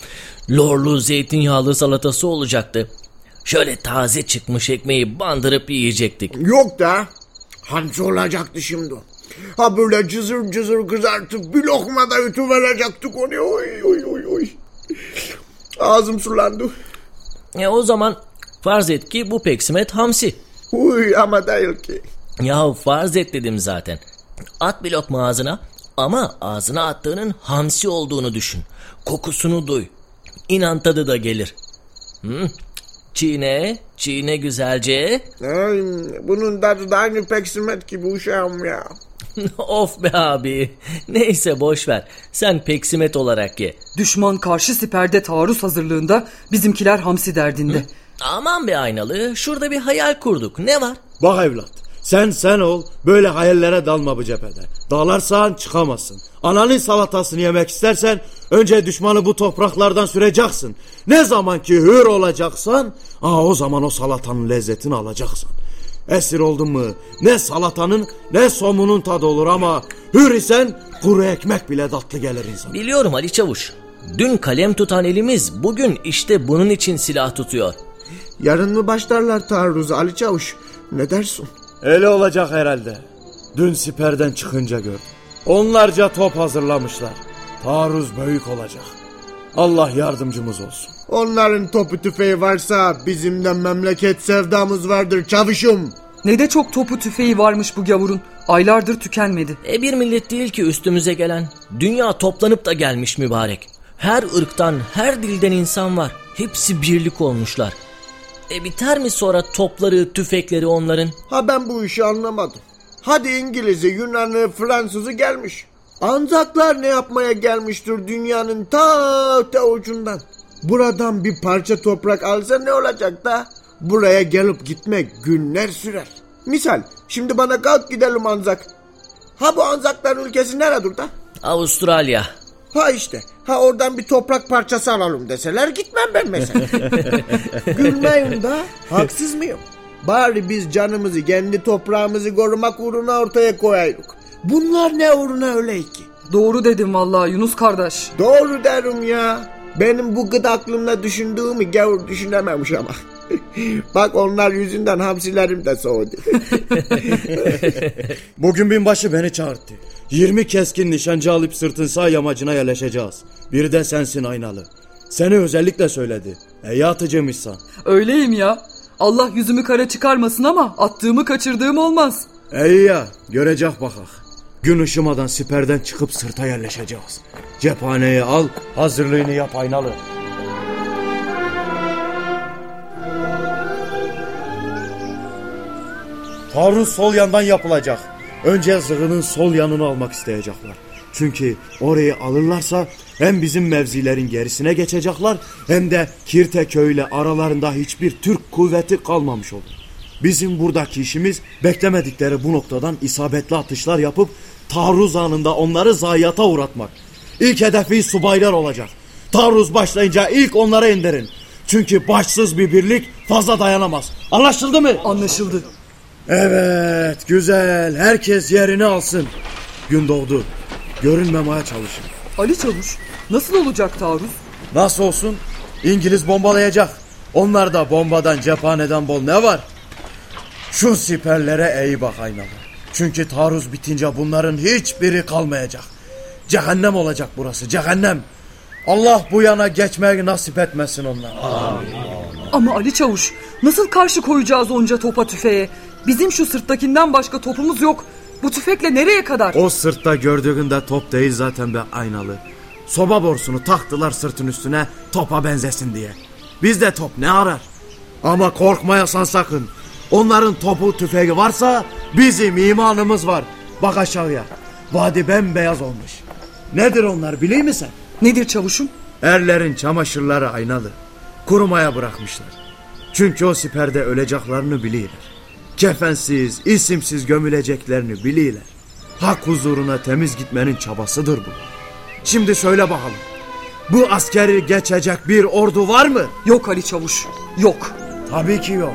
lorlu zeytinyağlı salatası olacaktı. Şöyle taze çıkmış ekmeği bandırıp yiyecektik. Yok da. Hancı olacaktı şimdi. Ha böyle cızır cızır kızartıp bir lokmada yutuverecektik onu. Oy oy oy oy. Ağzım sulandı. E o zaman farz et ki bu peksimet hamsi. Uy ama değil ki. Ya farz et dedim zaten. At bir lokma ağzına ama ağzına attığının hamsi olduğunu düşün. Kokusunu duy. İnan tadı da gelir. Hı? Çiğne, çiğne güzelce. Ay, bunun tadı da aynı peksimet gibi uşağım ya. of be abi. Neyse boş ver. Sen peksimet olarak ye. Düşman karşı siperde taarruz hazırlığında bizimkiler hamsi derdinde. Aman be aynalı. Şurada bir hayal kurduk. Ne var? Bak evlat sen sen ol böyle hayallere dalma bu cephede. Dalarsan çıkamazsın. Ananın salatasını yemek istersen önce düşmanı bu topraklardan süreceksin. Ne zaman ki hür olacaksan aa, o zaman o salatanın lezzetini alacaksın. Esir oldun mu ne salatanın ne somunun tadı olur ama hür isen kuru ekmek bile tatlı gelir insan. Biliyorum Ali Çavuş. Dün kalem tutan elimiz bugün işte bunun için silah tutuyor. Yarın mı başlarlar taarruzu Ali Çavuş? Ne dersin? Öyle olacak herhalde. Dün siperden çıkınca gördüm. Onlarca top hazırlamışlar. Taarruz büyük olacak. Allah yardımcımız olsun. Onların topu tüfeği varsa bizim de memleket sevdamız vardır çavuşum. Ne de çok topu tüfeği varmış bu gavurun. Aylardır tükenmedi. E bir millet değil ki üstümüze gelen. Dünya toplanıp da gelmiş mübarek. Her ırktan, her dilden insan var. Hepsi birlik olmuşlar. E biter mi sonra topları, tüfekleri onların? Ha ben bu işi anlamadım. Hadi İngiliz'i, Yunan'ı, Fransız'ı gelmiş. Anzaklar ne yapmaya gelmiştir dünyanın ta ta ucundan. Buradan bir parça toprak alsa ne olacak da? Buraya gelip gitmek günler sürer. Misal şimdi bana kalk gidelim Anzak. Ha bu Anzakların ülkesi neredir da? Avustralya. Ha işte. Ha oradan bir toprak parçası alalım deseler gitmem ben mesela. Gülmeyin da haksız mıyım? Bari biz canımızı kendi toprağımızı korumak uğruna ortaya koyaydık. Bunlar ne uğruna öyle ki? Doğru dedim vallahi Yunus kardeş. Doğru derim ya. Benim bu gıda aklımla düşündüğümü gavur düşünememiş ama. Bak onlar yüzünden hamsilerim de soğudu. Bugün binbaşı beni çağırdı. 20 keskin nişancı alıp sırtın sağ yamacına yerleşeceğiz. Biri de sensin aynalı. Seni özellikle söyledi. Ey atıcıymışsan. Öyleyim ya. Allah yüzümü kara çıkarmasın ama attığımı kaçırdığım olmaz. İyi ya görecek bakak. Gün ışımadan siperden çıkıp sırta yerleşeceğiz. Cephaneyi al hazırlığını yap aynalı. Taarruz sol yandan yapılacak. Önce zırhının sol yanını almak isteyecekler. Çünkü orayı alırlarsa hem bizim mevzilerin gerisine geçecekler hem de Kirte köyle aralarında hiçbir Türk kuvveti kalmamış olur. Bizim buradaki işimiz beklemedikleri bu noktadan isabetli atışlar yapıp taarruz anında onları zayiata uğratmak. İlk hedefi subaylar olacak. Taarruz başlayınca ilk onlara indirin. Çünkü başsız bir birlik fazla dayanamaz. Anlaşıldı mı? Anlaşıldı. Evet güzel herkes yerini alsın. Gün doğdu. Görünmemeye çalışın. Ali Çavuş nasıl olacak taarruz? Nasıl olsun? İngiliz bombalayacak. Onlar da bombadan cephaneden bol ne var? Şu siperlere iyi bak aynalı. Çünkü taarruz bitince bunların hiçbiri kalmayacak. Cehennem olacak burası cehennem. Allah bu yana geçmeyi nasip etmesin onlara. Ama Ali Çavuş nasıl karşı koyacağız onca topa tüfeğe? Bizim şu sırttakinden başka topumuz yok. Bu tüfekle nereye kadar? O sırtta gördüğünde top değil zaten be aynalı. Soba borsunu taktılar sırtın üstüne topa benzesin diye. Bizde top ne arar? Ama korkmayasan sakın. Onların topu tüfeği varsa bizim imanımız var. Bak aşağıya. Vadi bembeyaz olmuş. Nedir onlar biliyor musun? Nedir çavuşum? Erlerin çamaşırları aynalı. Kurumaya bırakmışlar. Çünkü o siperde öleceklerini biliyorlar. Kefensiz, isimsiz gömüleceklerini biliyorlar. Hak huzuruna temiz gitmenin çabasıdır bu. Şimdi söyle bakalım. Bu askeri geçecek bir ordu var mı? Yok Ali Çavuş, yok. Tabii ki yok.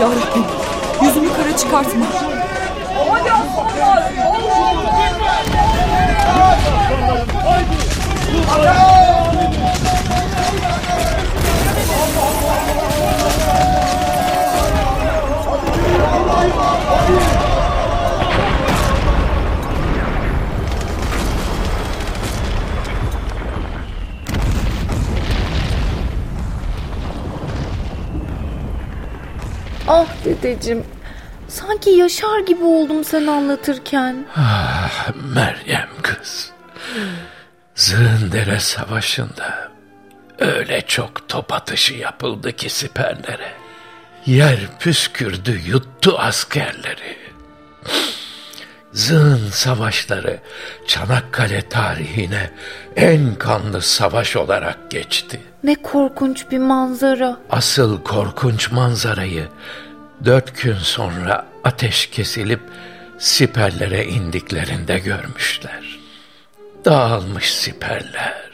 Ya Rabbim yüzümü kara çıkartma. Ah dedeciğim. Sanki yaşar gibi oldum sen anlatırken. Ah Meryem kız. Zığındere Savaşı'nda öyle çok top atışı yapıldı ki siperlere. Yer püskürdü yuttu askerleri. Zığın savaşları Çanakkale tarihine en kanlı savaş olarak geçti. Ne korkunç bir manzara. Asıl korkunç manzarayı dört gün sonra ateş kesilip siperlere indiklerinde görmüşler. Dağılmış siperler,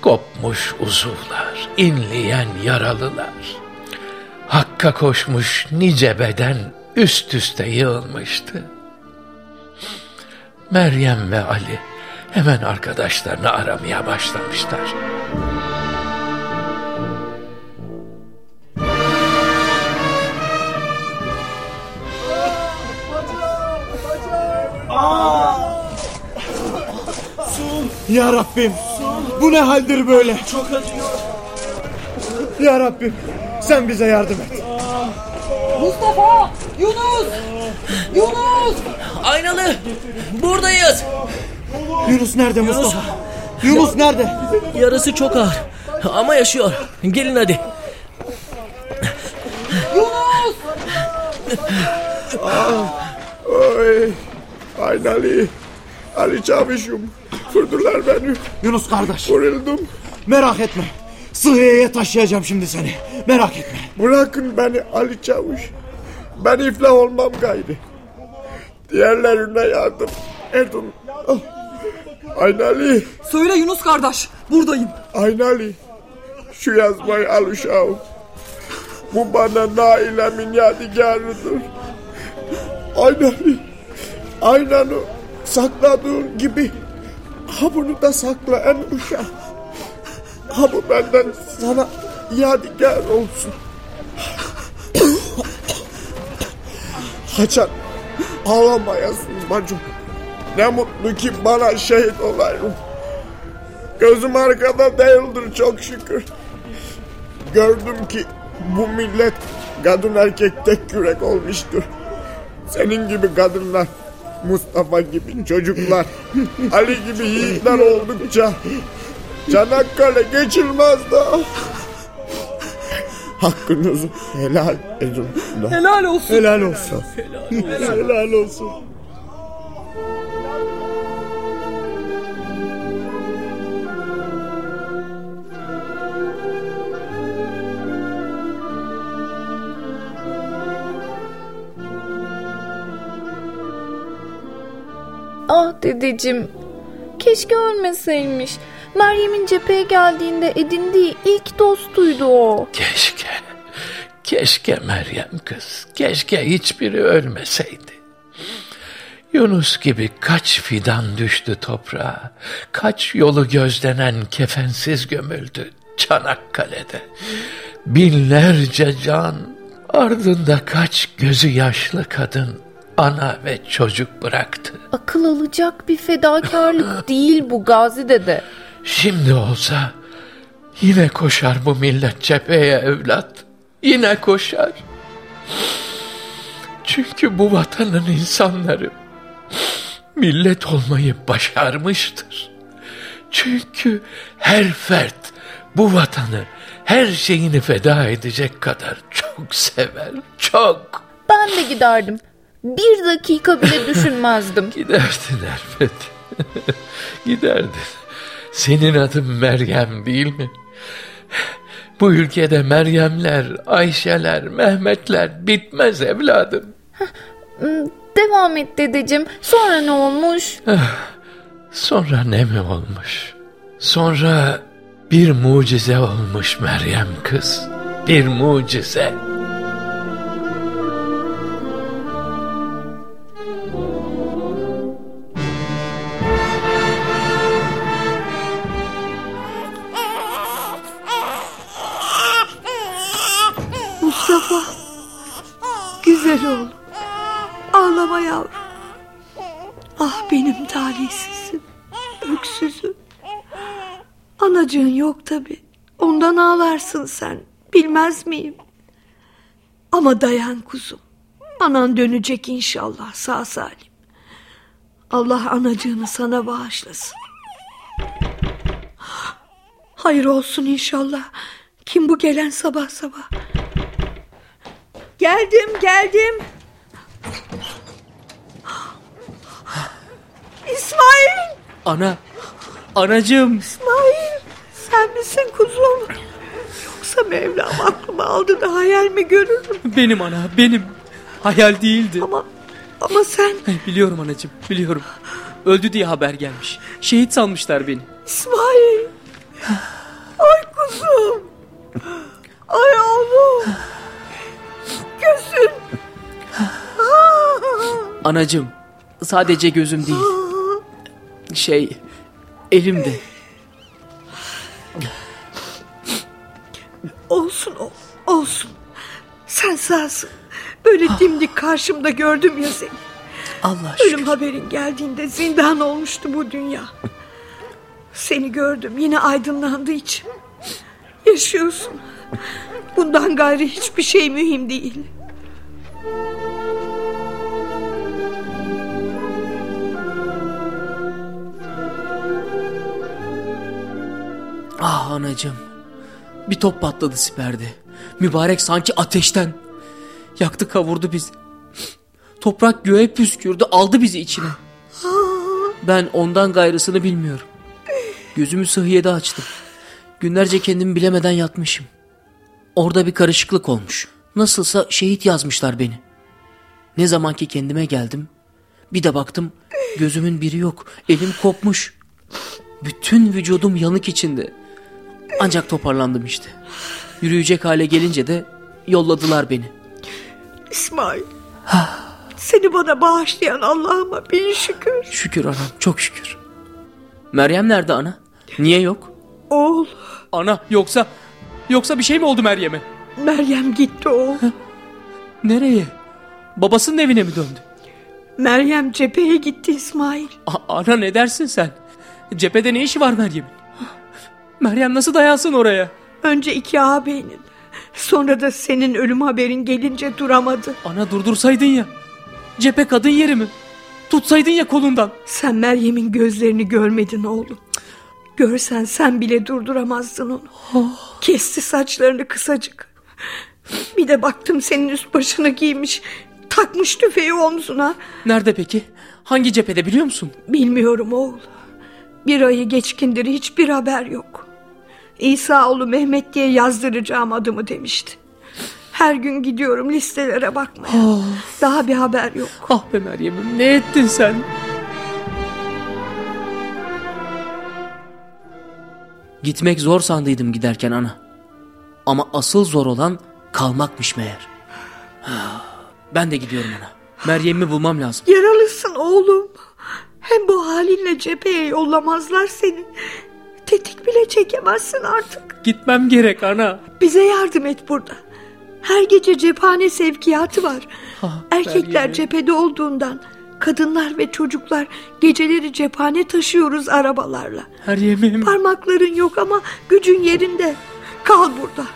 kopmuş uzuvlar, inleyen yaralılar. Hakka koşmuş nice beden üst üste yığılmıştı. Meryem ve Ali hemen arkadaşlarını aramaya başlamışlar. Ya Rabbim. Bu ne haldir böyle? Çok acıyor. Ya Rabbim. Sen bize yardım et. Mustafa! Yunus! Yunus! Aynalı! Buradayız! Yunus nerede Mustafa? Yunus nerede? Yarası çok ağır ama yaşıyor. Gelin hadi. Yunus! Ah, oy. Aynı Ali. Ali çavuşum. Vurdular beni. Yunus kardeş. Vuruldum. Merak etme. Sıhhiye'ye taşıyacağım şimdi seni. Merak etme. Bırakın beni Ali Çavuş. Ben iflah olmam gayrı. Diğerlerine yardım edin. Ah. Aynı Ali. Söyle Yunus kardeş. Buradayım. Aynı Ali. Şu yazmayı al uşağım. Bu bana Naile'min yadigarıdır. Aynı Ali. Aynanı sakladığın gibi ha bunu da sakla en uşağım. Ha bu benden sana yadigar olsun. Haçan ağlamayasın bacım. Ne mutlu ki bana şehit olayım. Gözüm arkada değildir çok şükür. Gördüm ki bu millet kadın erkek tek yürek olmuştur. Senin gibi kadınlar, Mustafa gibi çocuklar, Ali gibi yiğitler oldukça Çanakkale geçilmez daha. Hakkınızı helal edin. Helal olsun. Helal olsun. helal olsun. Ah dedeciğim. Keşke ölmeseymiş. Meryem'in cepheye geldiğinde edindiği ilk dostuydu o. Keşke, keşke Meryem kız, keşke hiçbiri ölmeseydi. Yunus gibi kaç fidan düştü toprağa, kaç yolu gözlenen kefensiz gömüldü Çanakkale'de. Binlerce can, ardında kaç gözü yaşlı kadın, ana ve çocuk bıraktı. Akıl alacak bir fedakarlık değil bu Gazi dede. Şimdi olsa yine koşar bu millet cepheye evlat. Yine koşar. Çünkü bu vatanın insanları millet olmayı başarmıştır. Çünkü her fert bu vatanı her şeyini feda edecek kadar çok sever, çok. Ben de giderdim. Bir dakika bile düşünmezdim. Giderdin elbet. Giderdin. Senin adın Meryem değil mi? Bu ülkede Meryemler, Ayşeler, Mehmetler bitmez evladım. Devam et dedeciğim. Sonra ne olmuş? Sonra ne mi olmuş? Sonra bir mucize olmuş Meryem kız. Bir mucize. Benim talihsizim. Öksüzüm. Anacığın yok tabi. Ondan ağlarsın sen. Bilmez miyim? Ama dayan kuzum. Anan dönecek inşallah sağ salim. Allah anacığını sana bağışlasın. Hayır olsun inşallah. Kim bu gelen sabah sabah? Geldim geldim. İsmail! Ana, anacığım. İsmail! Sen misin kuzum? Yoksa Mevlam aklımı aldı da hayal mi görürüm? Benim ana, benim. Hayal değildi. Ama, ama sen... Biliyorum anacığım, biliyorum. Öldü diye haber gelmiş. Şehit sanmışlar beni. İsmail! Ay kuzum! Ay oğlum! Gözün! Anacığım, sadece gözüm değil. Şey, elimde. Olsun olsun. Sen sağsın. Böyle dimdik karşımda gördüm ya seni. Allah Ölüm haberin geldiğinde zindan olmuştu bu dünya. Seni gördüm yine aydınlandı içim. Yaşıyorsun. Bundan gayrı hiçbir şey mühim değil. Ah anacığım. Bir top patladı siperde. Mübarek sanki ateşten. Yaktı kavurdu bizi. Toprak göğe püskürdü aldı bizi içine. Ben ondan gayrısını bilmiyorum. Gözümü sıhhiyede açtım. Günlerce kendimi bilemeden yatmışım. Orada bir karışıklık olmuş. Nasılsa şehit yazmışlar beni. Ne zamanki kendime geldim. Bir de baktım gözümün biri yok. Elim kopmuş. Bütün vücudum yanık içinde. Ancak toparlandım işte. Yürüyecek hale gelince de yolladılar beni. İsmail. Seni bana bağışlayan Allah'ıma bin şükür. Şükür anam çok şükür. Meryem nerede ana? Niye yok? Oğul. Ana yoksa yoksa bir şey mi oldu Meryem'e? Meryem gitti oğul. Nereye? Babasının evine mi döndü? Meryem cepheye gitti İsmail. A- ana ne dersin sen? Cephede ne işi var Meryem'in? Meryem nasıl dayansın oraya? Önce iki ağabeyinin. Sonra da senin ölüm haberin gelince duramadı. Ana durdursaydın ya. Cephe kadın yeri mi? Tutsaydın ya kolundan. Sen Meryem'in gözlerini görmedin oğlum. Görsen sen bile durduramazdın onu. Kesti saçlarını kısacık. Bir de baktım senin üst başını giymiş. Takmış tüfeği omzuna. Nerede peki? Hangi cephede biliyor musun? Bilmiyorum oğul. Bir ayı geçkindir hiçbir haber yok. İsa oğlu Mehmet diye yazdıracağım adımı demişti. Her gün gidiyorum listelere bakmaya. Daha bir haber yok. Ah be Meryem'im ne ettin sen? Gitmek zor sandıydım giderken ana. Ama asıl zor olan kalmakmış meğer. Ben de gidiyorum ana. Meryem'i bulmam lazım. Yaralısın oğlum. Hem bu halinle cepheye yollamazlar seni. Tetik bile çekemezsin artık. Gitmem gerek ana. Bize yardım et burada. Her gece cephane sevkiyatı var. Erkekler Meryem'im. cephede olduğundan kadınlar ve çocuklar geceleri cephane taşıyoruz arabalarla. Meryem'im. Parmakların yok ama gücün yerinde. Kal burada.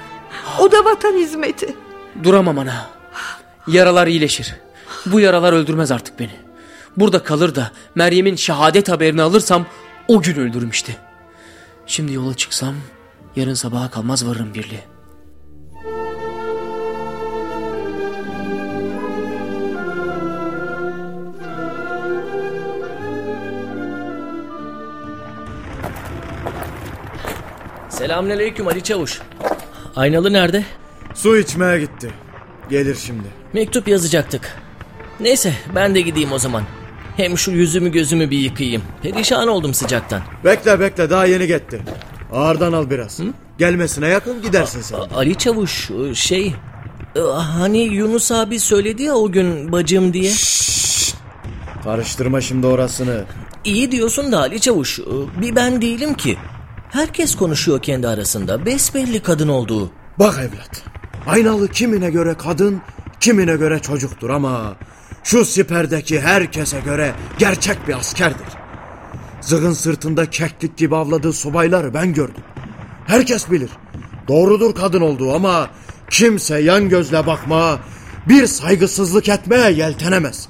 O da vatan hizmeti. Duramam ana. Yaralar iyileşir. Bu yaralar öldürmez artık beni. Burada kalır da Meryem'in şehadet haberini alırsam o gün öldürürüm işte. Şimdi yola çıksam yarın sabaha kalmaz varırım birliğe. Selamünaleyküm Ali Çavuş. Aynalı nerede? Su içmeye gitti. Gelir şimdi. Mektup yazacaktık. Neyse ben de gideyim o zaman. Hem şu yüzümü gözümü bir yıkayayım. Perişan oldum sıcaktan. Bekle bekle daha yeni gitti. Ağırdan al biraz. Gelmesine yakın gidersin sen. Ali Çavuş şey... e, Hani Yunus abi söyledi ya o gün bacım diye. Karıştırma şimdi orasını. İyi diyorsun da Ali Çavuş. e, Bir ben değilim ki. Herkes konuşuyor kendi arasında. Besbelli kadın olduğu. Bak evlat. Aynalı kimine göre kadın, kimine göre çocuktur ama... Şu siperdeki herkese göre gerçek bir askerdir. Zığın sırtında keklik gibi avladığı subayları ben gördüm. Herkes bilir. Doğrudur kadın olduğu ama Kimse yan gözle bakmaya, bir saygısızlık etmeye yeltenemez.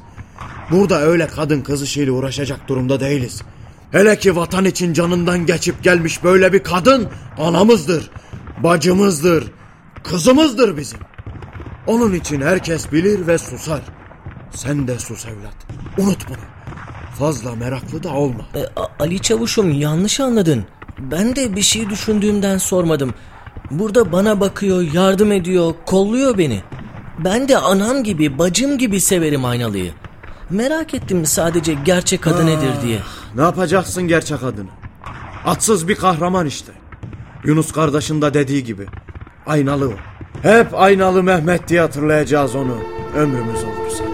Burada öyle kadın kız işiyle uğraşacak durumda değiliz. Hele ki vatan için canından geçip gelmiş böyle bir kadın anamızdır, bacımızdır, kızımızdır bizim. Onun için herkes bilir ve susar. Sen de sus evlat. Unut bunu. Fazla meraklı da olma. E, Ali Çavuş'um yanlış anladın. Ben de bir şey düşündüğümden sormadım. Burada bana bakıyor, yardım ediyor, kolluyor beni. Ben de anam gibi, bacım gibi severim Aynalı'yı. Merak ettim sadece gerçek adı nedir diye. Ne yapacaksın gerçek adını? Atsız bir kahraman işte. Yunus kardeşin de dediği gibi. Aynalı o. Hep aynalı Mehmet diye hatırlayacağız onu. Ömrümüz olursa.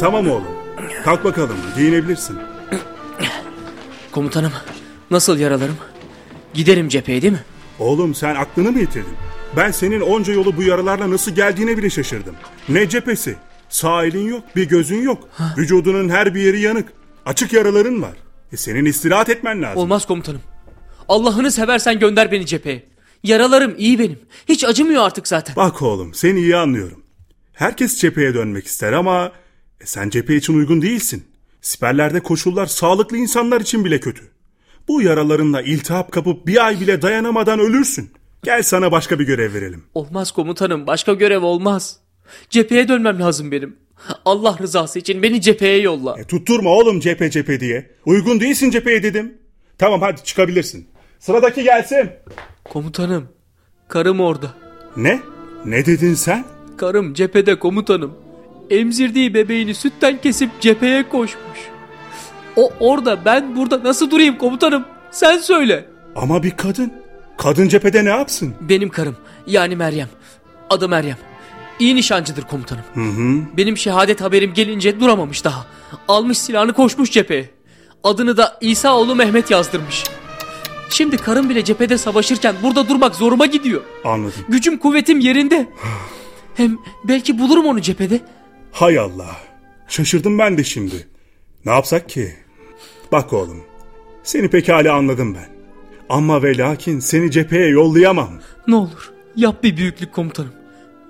Tamam oğlum. Kalk bakalım giyinebilirsin. Komutanım nasıl yaralarım? Giderim cepheye değil mi? Oğlum sen aklını mı yitirdin? Ben senin onca yolu bu yaralarla nasıl geldiğine bile şaşırdım. Ne cephesi? Sağ elin yok, bir gözün yok. Vücudunun her bir yeri yanık. Açık yaraların var. E senin istirahat etmen lazım. Olmaz komutanım. Allah'ını seversen gönder beni cepheye. Yaralarım iyi benim. Hiç acımıyor artık zaten. Bak oğlum seni iyi anlıyorum. Herkes cepheye dönmek ister ama e, sen cephe için uygun değilsin. Siperlerde koşullar sağlıklı insanlar için bile kötü. Bu yaralarınla iltihap kapıp bir ay bile dayanamadan ölürsün. Gel sana başka bir görev verelim. Olmaz komutanım başka görev olmaz. Cepheye dönmem lazım benim. Allah rızası için beni cepheye yolla. E, tutturma oğlum cephe cephe diye. Uygun değilsin cepheye dedim. Tamam hadi çıkabilirsin. Sıradaki gelsin. Komutanım karım orada. Ne? Ne dedin sen? Karım cephede komutanım. Emzirdiği bebeğini sütten kesip cepheye koşmuş. O orada ben burada nasıl durayım komutanım? Sen söyle. Ama bir kadın. Kadın cephede ne yapsın? Benim karım yani Meryem. Adı Meryem. İyi nişancıdır komutanım. Hı hı. Benim şehadet haberim gelince duramamış daha. Almış silahını koşmuş cepheye. Adını da İsa oğlu Mehmet yazdırmış. Şimdi karım bile cephede savaşırken burada durmak zoruma gidiyor. Anladım. Gücüm kuvvetim yerinde. Hem belki bulurum onu cephede. Hay Allah. Şaşırdım ben de şimdi. Ne yapsak ki? Bak oğlum. Seni pekala anladım ben. Ama ve lakin seni cepheye yollayamam. Ne olur yap bir büyüklük komutanım.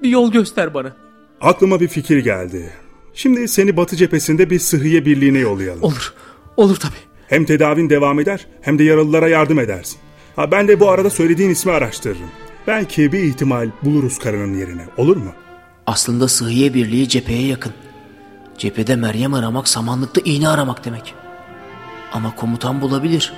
Bir yol göster bana. Aklıma bir fikir geldi. Şimdi seni Batı cephesinde bir sıhhiye birliğine yollayalım. Olur. Olur tabii. Hem tedavin devam eder hem de yaralılara yardım edersin. Ha ben de bu arada söylediğin ismi araştırırım. Belki bir ihtimal buluruz karının yerine. Olur mu? Aslında sıhhiye birliği cepheye yakın. Cephede Meryem aramak samanlıkta iğne aramak demek. Ama komutan bulabilir.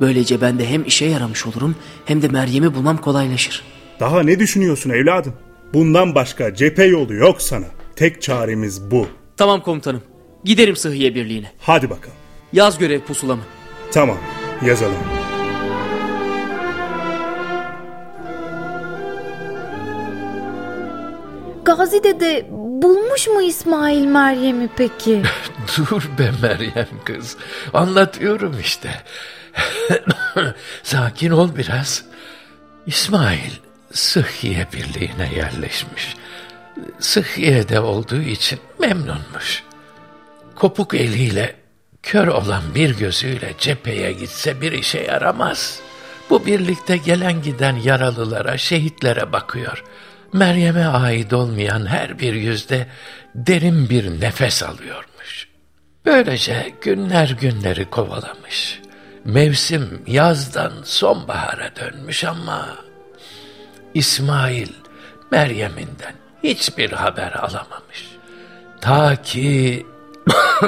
Böylece ben de hem işe yaramış olurum hem de Meryem'i bulmam kolaylaşır. Daha ne düşünüyorsun evladım? Bundan başka cephe yolu yok sana. Tek çaremiz bu. Tamam komutanım. Giderim sıhhiye birliğine. Hadi bakalım. Yaz görev pusulamı. Tamam yazalım. Gazi dede bulmuş mu İsmail Meryem'i peki? Dur be Meryem kız. Anlatıyorum işte. Sakin ol biraz. İsmail Sıhhiye Birliği'ne yerleşmiş. Sıhhiye'de olduğu için memnunmuş. Kopuk eliyle, kör olan bir gözüyle cepheye gitse bir işe yaramaz. Bu birlikte gelen giden yaralılara, şehitlere bakıyor. Meryem'e ait olmayan her bir yüzde derin bir nefes alıyormuş. Böylece günler günleri kovalamış. Mevsim yazdan sonbahara dönmüş ama İsmail Meryem'inden hiçbir haber alamamış. Ta ki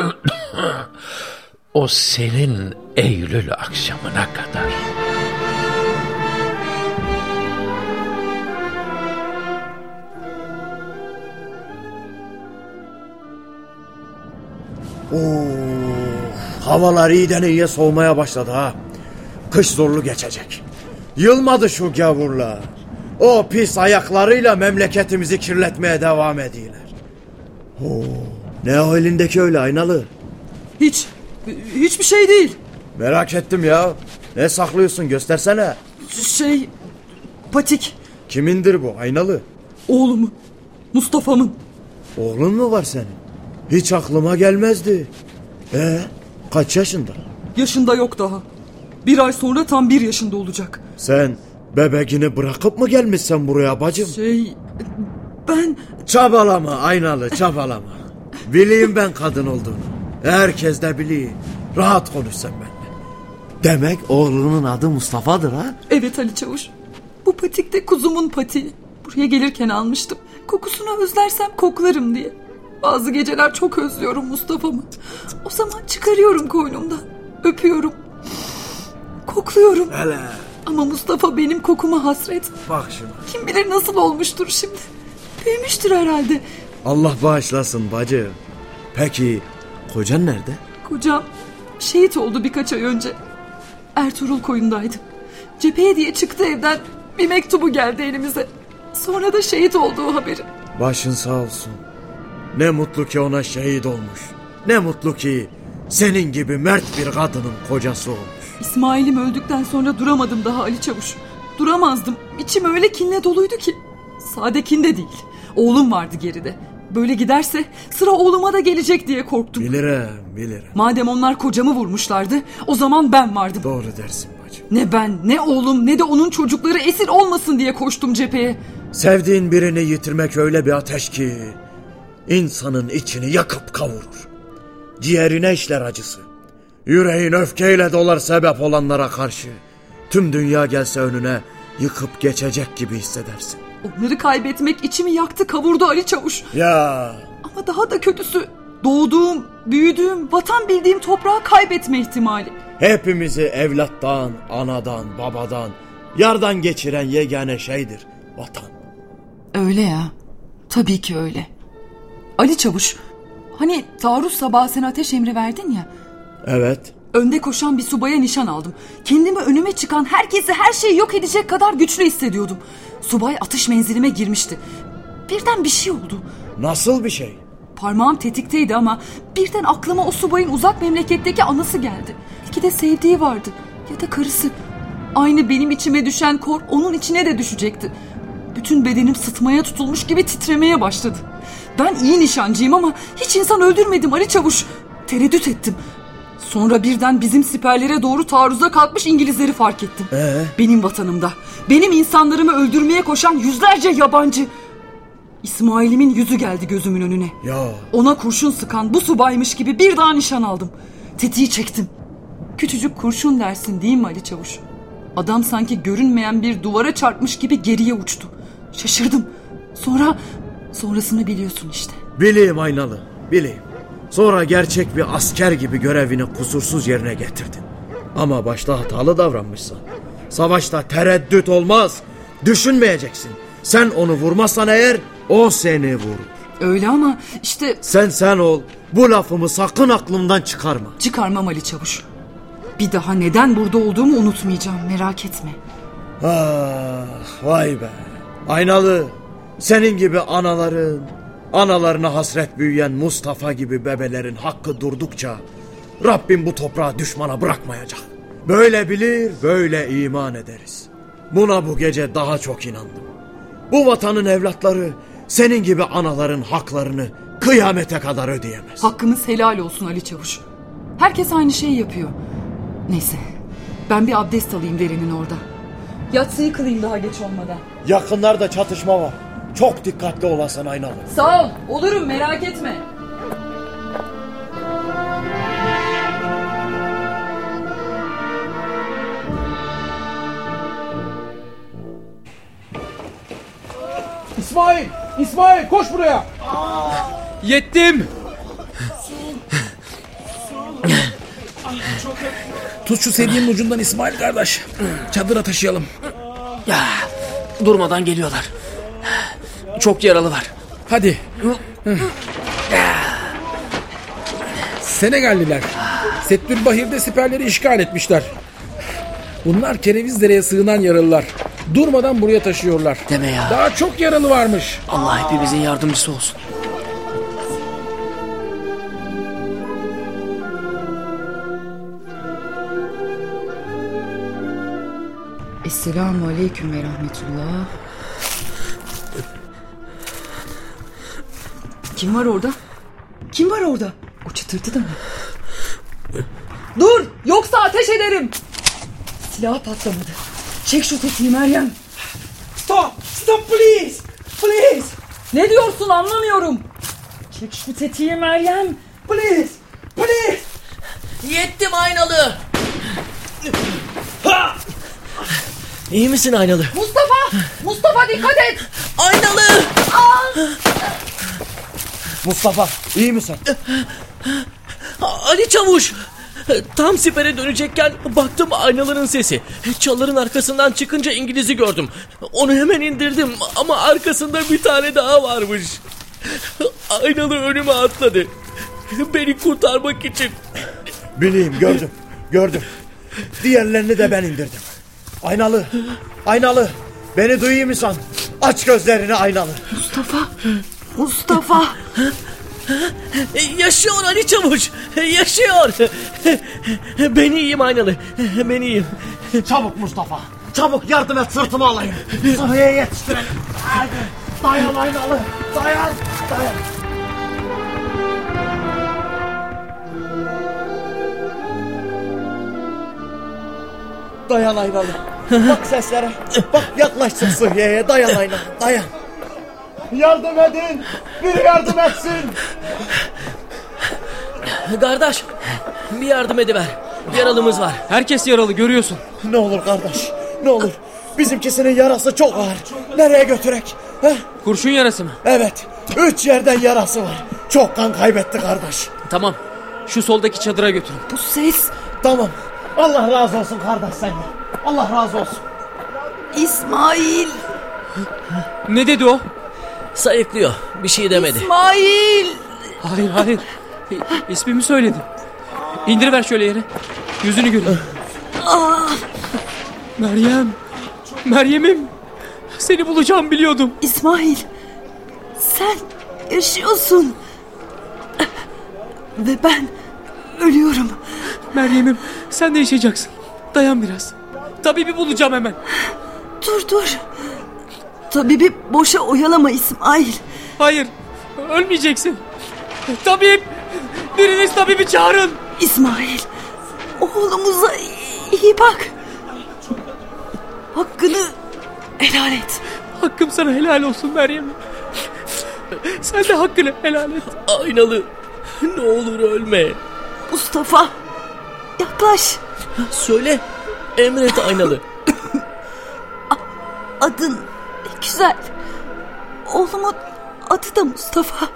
o senin Eylül akşamına kadar. Oo, havalar iyiden iyiye soğumaya başladı ha. Kış zorlu geçecek. Yılmadı şu gavurlar. O pis ayaklarıyla memleketimizi kirletmeye devam ediyorlar. Oo, ne o elindeki öyle aynalı? Hiç, hiçbir şey değil. Merak ettim ya. Ne saklıyorsun göstersene. Şey, patik. Kimindir bu aynalı? Oğlumu, Mustafa'mın. Oğlun mu var senin? Hiç aklıma gelmezdi. E Kaç yaşında? Yaşında yok daha. Bir ay sonra tam bir yaşında olacak. Sen bebeğini bırakıp mı gelmişsin buraya bacım? Şey... Ben... Çabalama aynalı çabalama. Bileyim ben kadın olduğunu. Herkes de biliyor. Rahat konuş sen benimle. Demek oğlunun adı Mustafa'dır ha? Evet Ali Çavuş. Bu patik de kuzumun patiği. Buraya gelirken almıştım. Kokusunu özlersem koklarım diye. Bazı geceler çok özlüyorum Mustafa'mı. O zaman çıkarıyorum koynumdan. Öpüyorum. Kokluyorum. Hele. Ama Mustafa benim kokuma hasret. Bak şimdi. Kim bilir nasıl olmuştur şimdi. Büyümüştür herhalde. Allah bağışlasın bacı. Peki kocan nerede? Kocam şehit oldu birkaç ay önce. Ertuğrul koyundaydı. Cepheye diye çıktı evden. Bir mektubu geldi elimize. Sonra da şehit olduğu haberi. Başın sağ olsun. Ne mutlu ki ona şehit olmuş. Ne mutlu ki senin gibi mert bir kadının kocası olmuş. İsmail'im öldükten sonra duramadım daha Ali Çavuş. Duramazdım. İçim öyle kinle doluydu ki. Sade kinde değil. Oğlum vardı geride. Böyle giderse sıra oğluma da gelecek diye korktum. Bilirim, bilirim. Madem onlar kocamı vurmuşlardı o zaman ben vardım. Doğru dersin bacım. Ne ben ne oğlum ne de onun çocukları esir olmasın diye koştum cepheye. Sevdiğin birini yitirmek öyle bir ateş ki insanın içini yakıp kavurur. Ciğerine işler acısı. Yüreğin öfkeyle dolar sebep olanlara karşı. Tüm dünya gelse önüne yıkıp geçecek gibi hissedersin. Onları kaybetmek içimi yaktı kavurdu Ali Çavuş. Ya Ama daha da kötüsü doğduğum, büyüdüğüm, vatan bildiğim toprağı kaybetme ihtimali. hepimizi evlattan, anadan, babadan, yardan geçiren yegane şeydir vatan. Öyle ya. Tabii ki öyle. Ali Çavuş, hani taarruz sabahı sen ateş emri verdin ya. Evet. Önde koşan bir subaya nişan aldım. Kendimi önüme çıkan herkesi her şeyi yok edecek kadar güçlü hissediyordum. Subay atış menzilime girmişti. Birden bir şey oldu. Nasıl bir şey? Parmağım tetikteydi ama birden aklıma o subayın uzak memleketteki anası geldi. Belki de sevdiği vardı ya da karısı. Aynı benim içime düşen kor onun içine de düşecekti. Bütün bedenim sıtmaya tutulmuş gibi titremeye başladı. Ben iyi nişancıyım ama hiç insan öldürmedim Ali Çavuş. Tereddüt ettim. Sonra birden bizim siperlere doğru taarruza kalkmış İngilizleri fark ettim. Ee? Benim vatanımda, benim insanlarımı öldürmeye koşan yüzlerce yabancı. İsmail'imin yüzü geldi gözümün önüne. Ya Ona kurşun sıkan bu subaymış gibi bir daha nişan aldım. Tetiği çektim. Küçücük kurşun dersin değil mi Ali Çavuş? Adam sanki görünmeyen bir duvara çarpmış gibi geriye uçtu. Şaşırdım. Sonra, sonrasını biliyorsun işte. bileyim aynalı, bileyim. Sonra gerçek bir asker gibi görevini kusursuz yerine getirdin. Ama başta hatalı davranmışsın. Savaşta tereddüt olmaz. Düşünmeyeceksin. Sen onu vurmazsan eğer o seni vurur. Öyle ama işte Sen sen ol. Bu lafımı sakın aklımdan çıkarma. çıkarmam Ali Çavuş. Bir daha neden burada olduğumu unutmayacağım merak etme. Ah vay be. Aynalı. Senin gibi anaların, analarına hasret büyüyen Mustafa gibi bebelerin hakkı durdukça Rabbim bu toprağı düşmana bırakmayacak. Böyle bilir, böyle iman ederiz. Buna bu gece daha çok inandım. Bu vatanın evlatları senin gibi anaların haklarını kıyamete kadar ödeyemez. Hakkımız helal olsun Ali Çavuş. Herkes aynı şeyi yapıyor. Neyse ben bir abdest alayım derinin orada. Yatsıyı kılayım daha geç olmadan. Yakınlarda çatışma var. Çok dikkatli olasın aynalı. Sağ ol olurum merak etme. İsmail! İsmail koş buraya! Yettim. Tut şu sedyenin ucundan İsmail kardeş. Çadıra taşıyalım. Ya, durmadan geliyorlar. Çok yaralı var. Hadi. Senegalliler. Settülbahir'de siperleri işgal etmişler. Bunlar Kerevizdere'ye sığınan yaralılar. Durmadan buraya taşıyorlar. Deme ya. Daha çok yaralı varmış. Allah hepimizin yardımcısı olsun. Esselamu aleyküm ve rahmetullah. Kim var orada? Kim var orada? O çıtırtı da mı? Dur yoksa ateş ederim. Silah patlamadı. Çek şu tetiği Meryem. Stop! Stop please! Please! Ne diyorsun anlamıyorum. Çek şu tetiği Meryem. Please! Please! Yettim aynalı. İyi misin aynalı? Mustafa! Mustafa dikkat et! Aynalı! Mustafa iyi misin? Ali Çavuş! Tam sipere dönecekken baktım aynaların sesi. Çalların arkasından çıkınca İngiliz'i gördüm. Onu hemen indirdim ama arkasında bir tane daha varmış. Aynalı önüme atladı. Beni kurtarmak için. Bileyim gördüm. Gördüm. Diğerlerini de ben indirdim. Aynalı. Aynalı. Beni duyuyor musun? Aç gözlerini aynalı. Mustafa! Mustafa! Yaşıyor Ali Çavuş. Yaşıyor. Ben iyiyim aynalı. Ben iyiyim. Çabuk Mustafa. Çabuk yardım et sırtımı alayım. Sıhhiye yetiştirelim. Haydi. Dayan aynalı. Dayan. Dayan. Dayan aynalı. Bak seslere. Bak yaklaşsın sıhhiyeye. Dayan aynalı. Dayan. Yardım edin. Biri yardım etsin. Kardeş bir yardım ediver. Yaralımız var. Herkes yaralı görüyorsun. Ne olur kardeş. Ne olur. Bizimkisinin yarası çok ağır. Nereye götürek? Heh? Kurşun yarası mı? Evet. Üç yerden yarası var. Çok kan kaybetti kardeş. Tamam. Şu soldaki çadıra götürün. Bu ses Tamam. Allah razı olsun kardeş senden. Allah razı olsun. İsmail! Ne dedi o? Sayıklıyor. Bir şey demedi. İsmail! Hayır hayır. İ- İsmimi söyledi. İndiriver şöyle yere. Yüzünü göreyim. Ah, Meryem. Meryem'im. Seni bulacağım biliyordum. İsmail! Sen yaşıyorsun. Ve ben ölüyorum. Meryem'im sen de yaşayacaksın. Dayan biraz. Tabibi bulacağım hemen. Dur dur. Tabibi boşa oyalama İsmail. Hayır. Ölmeyeceksin. Tabip. Biriniz tabibi çağırın. İsmail. Oğlumuza iyi bak. Hakkını helal et. Hakkım sana helal olsun Meryem. Sen de hakkını helal et. Aynalı. Ne olur ölme. Mustafa. Yaklaş. Söyle. Emret aynalı. Adın güzel. Oğlumun adı da Mustafa.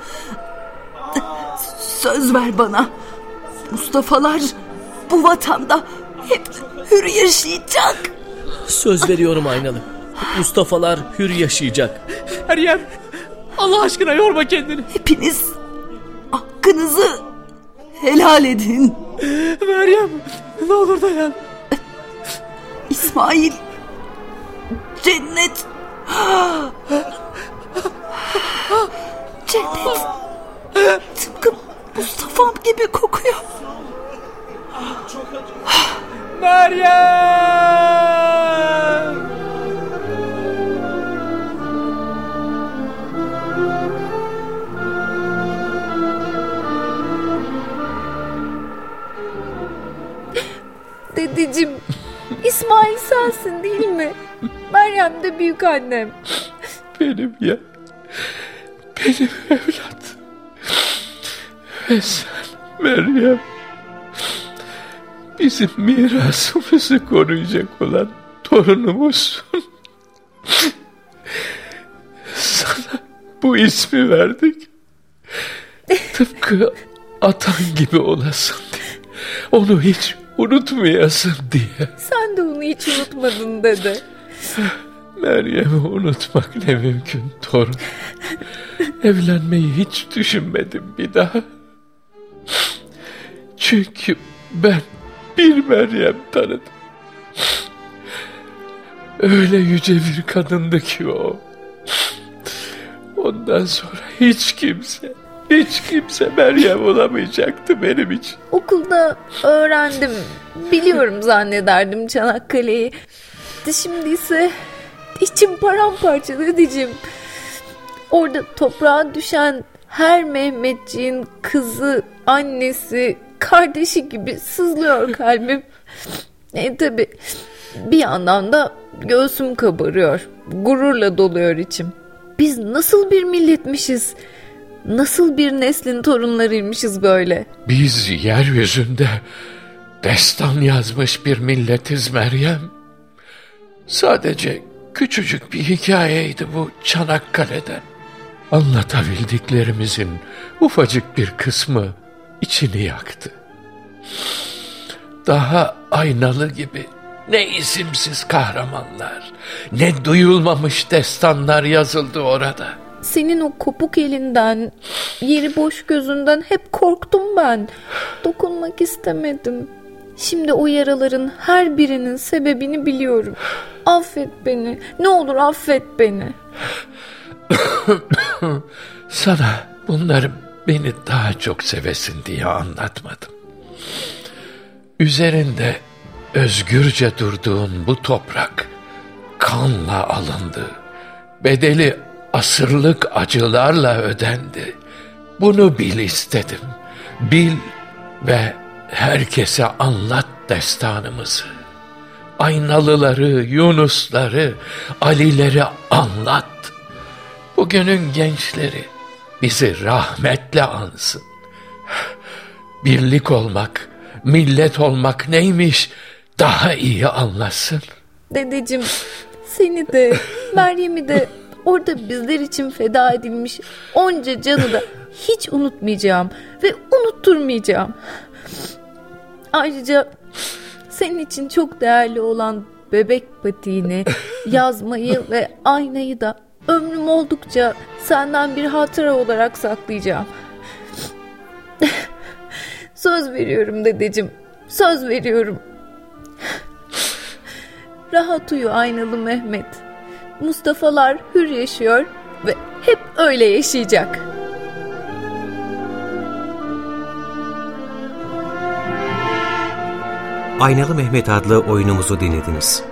Söz ver bana. Mustafa'lar bu vatanda hep hür yaşayacak. Söz veriyorum aynalı. Mustafa'lar hür yaşayacak. Meryem. Allah aşkına yorma kendini. Hepiniz hakkınızı helal edin. Meryem. Ne olur dayan. İsmail. Cennet. Cennet. Tıpkı Mustafa'm gibi kokuyor. Meryem. Dedeciğim, İsmail sensin değil mi? Meryem de büyük annem. Benim ya. Benim evlat. Ve sen Meryem. Bizim mirasımızı koruyacak olan torunumuzsun. Sana bu ismi verdik. Tıpkı atan gibi olasın diye. Onu hiç unutmayasın diye. Sen de onu hiç unutmadın dede. Meryem'i unutmak ne mümkün torun. Evlenmeyi hiç düşünmedim bir daha. Çünkü ben bir Meryem tanıdım. Öyle yüce bir kadındı ki o. Ondan sonra hiç kimse, hiç kimse Meryem olamayacaktı benim için. Okulda öğrendim. Biliyorum zannederdim Çanakkale'yi. De Şimdi ise içim paramparça dedeciğim. Orada toprağa düşen her Mehmetçiğin kızı, annesi, kardeşi gibi sızlıyor kalbim. E tabi bir yandan da göğsüm kabarıyor. Gururla doluyor içim. Biz nasıl bir milletmişiz? Nasıl bir neslin torunlarıymışız böyle? Biz yeryüzünde destan yazmış bir milletiz Meryem. Sadece küçücük bir hikayeydi bu Çanakkale'den. Anlatabildiklerimizin ufacık bir kısmı içini yaktı. Daha aynalı gibi ne isimsiz kahramanlar, ne duyulmamış destanlar yazıldı orada. Senin o kopuk elinden, yeri boş gözünden hep korktum ben. Dokunmak istemedim. Şimdi o yaraların her birinin sebebini biliyorum. Affet beni. Ne olur affet beni. Sana bunları beni daha çok sevesin diye anlatmadım. Üzerinde özgürce durduğun bu toprak kanla alındı. Bedeli asırlık acılarla ödendi. Bunu bil istedim. Bil ve herkese anlat destanımızı. Aynalıları, Yunusları, Alileri anlat. Bugünün gençleri bizi rahmetle ansın. Birlik olmak, millet olmak neymiş daha iyi anlasın. Dedeciğim seni de Meryem'i de orada bizler için feda edilmiş onca canı da hiç unutmayacağım ve unutturmayacağım. Ayrıca senin için çok değerli olan bebek patiğini, yazmayı ve aynayı da ömrüm oldukça senden bir hatıra olarak saklayacağım. Söz veriyorum dedeciğim. Söz veriyorum. Rahat uyu aynalı Mehmet. Mustafa'lar hür yaşıyor ve hep öyle yaşayacak. Aynalı Mehmet adlı oyunumuzu dinlediniz.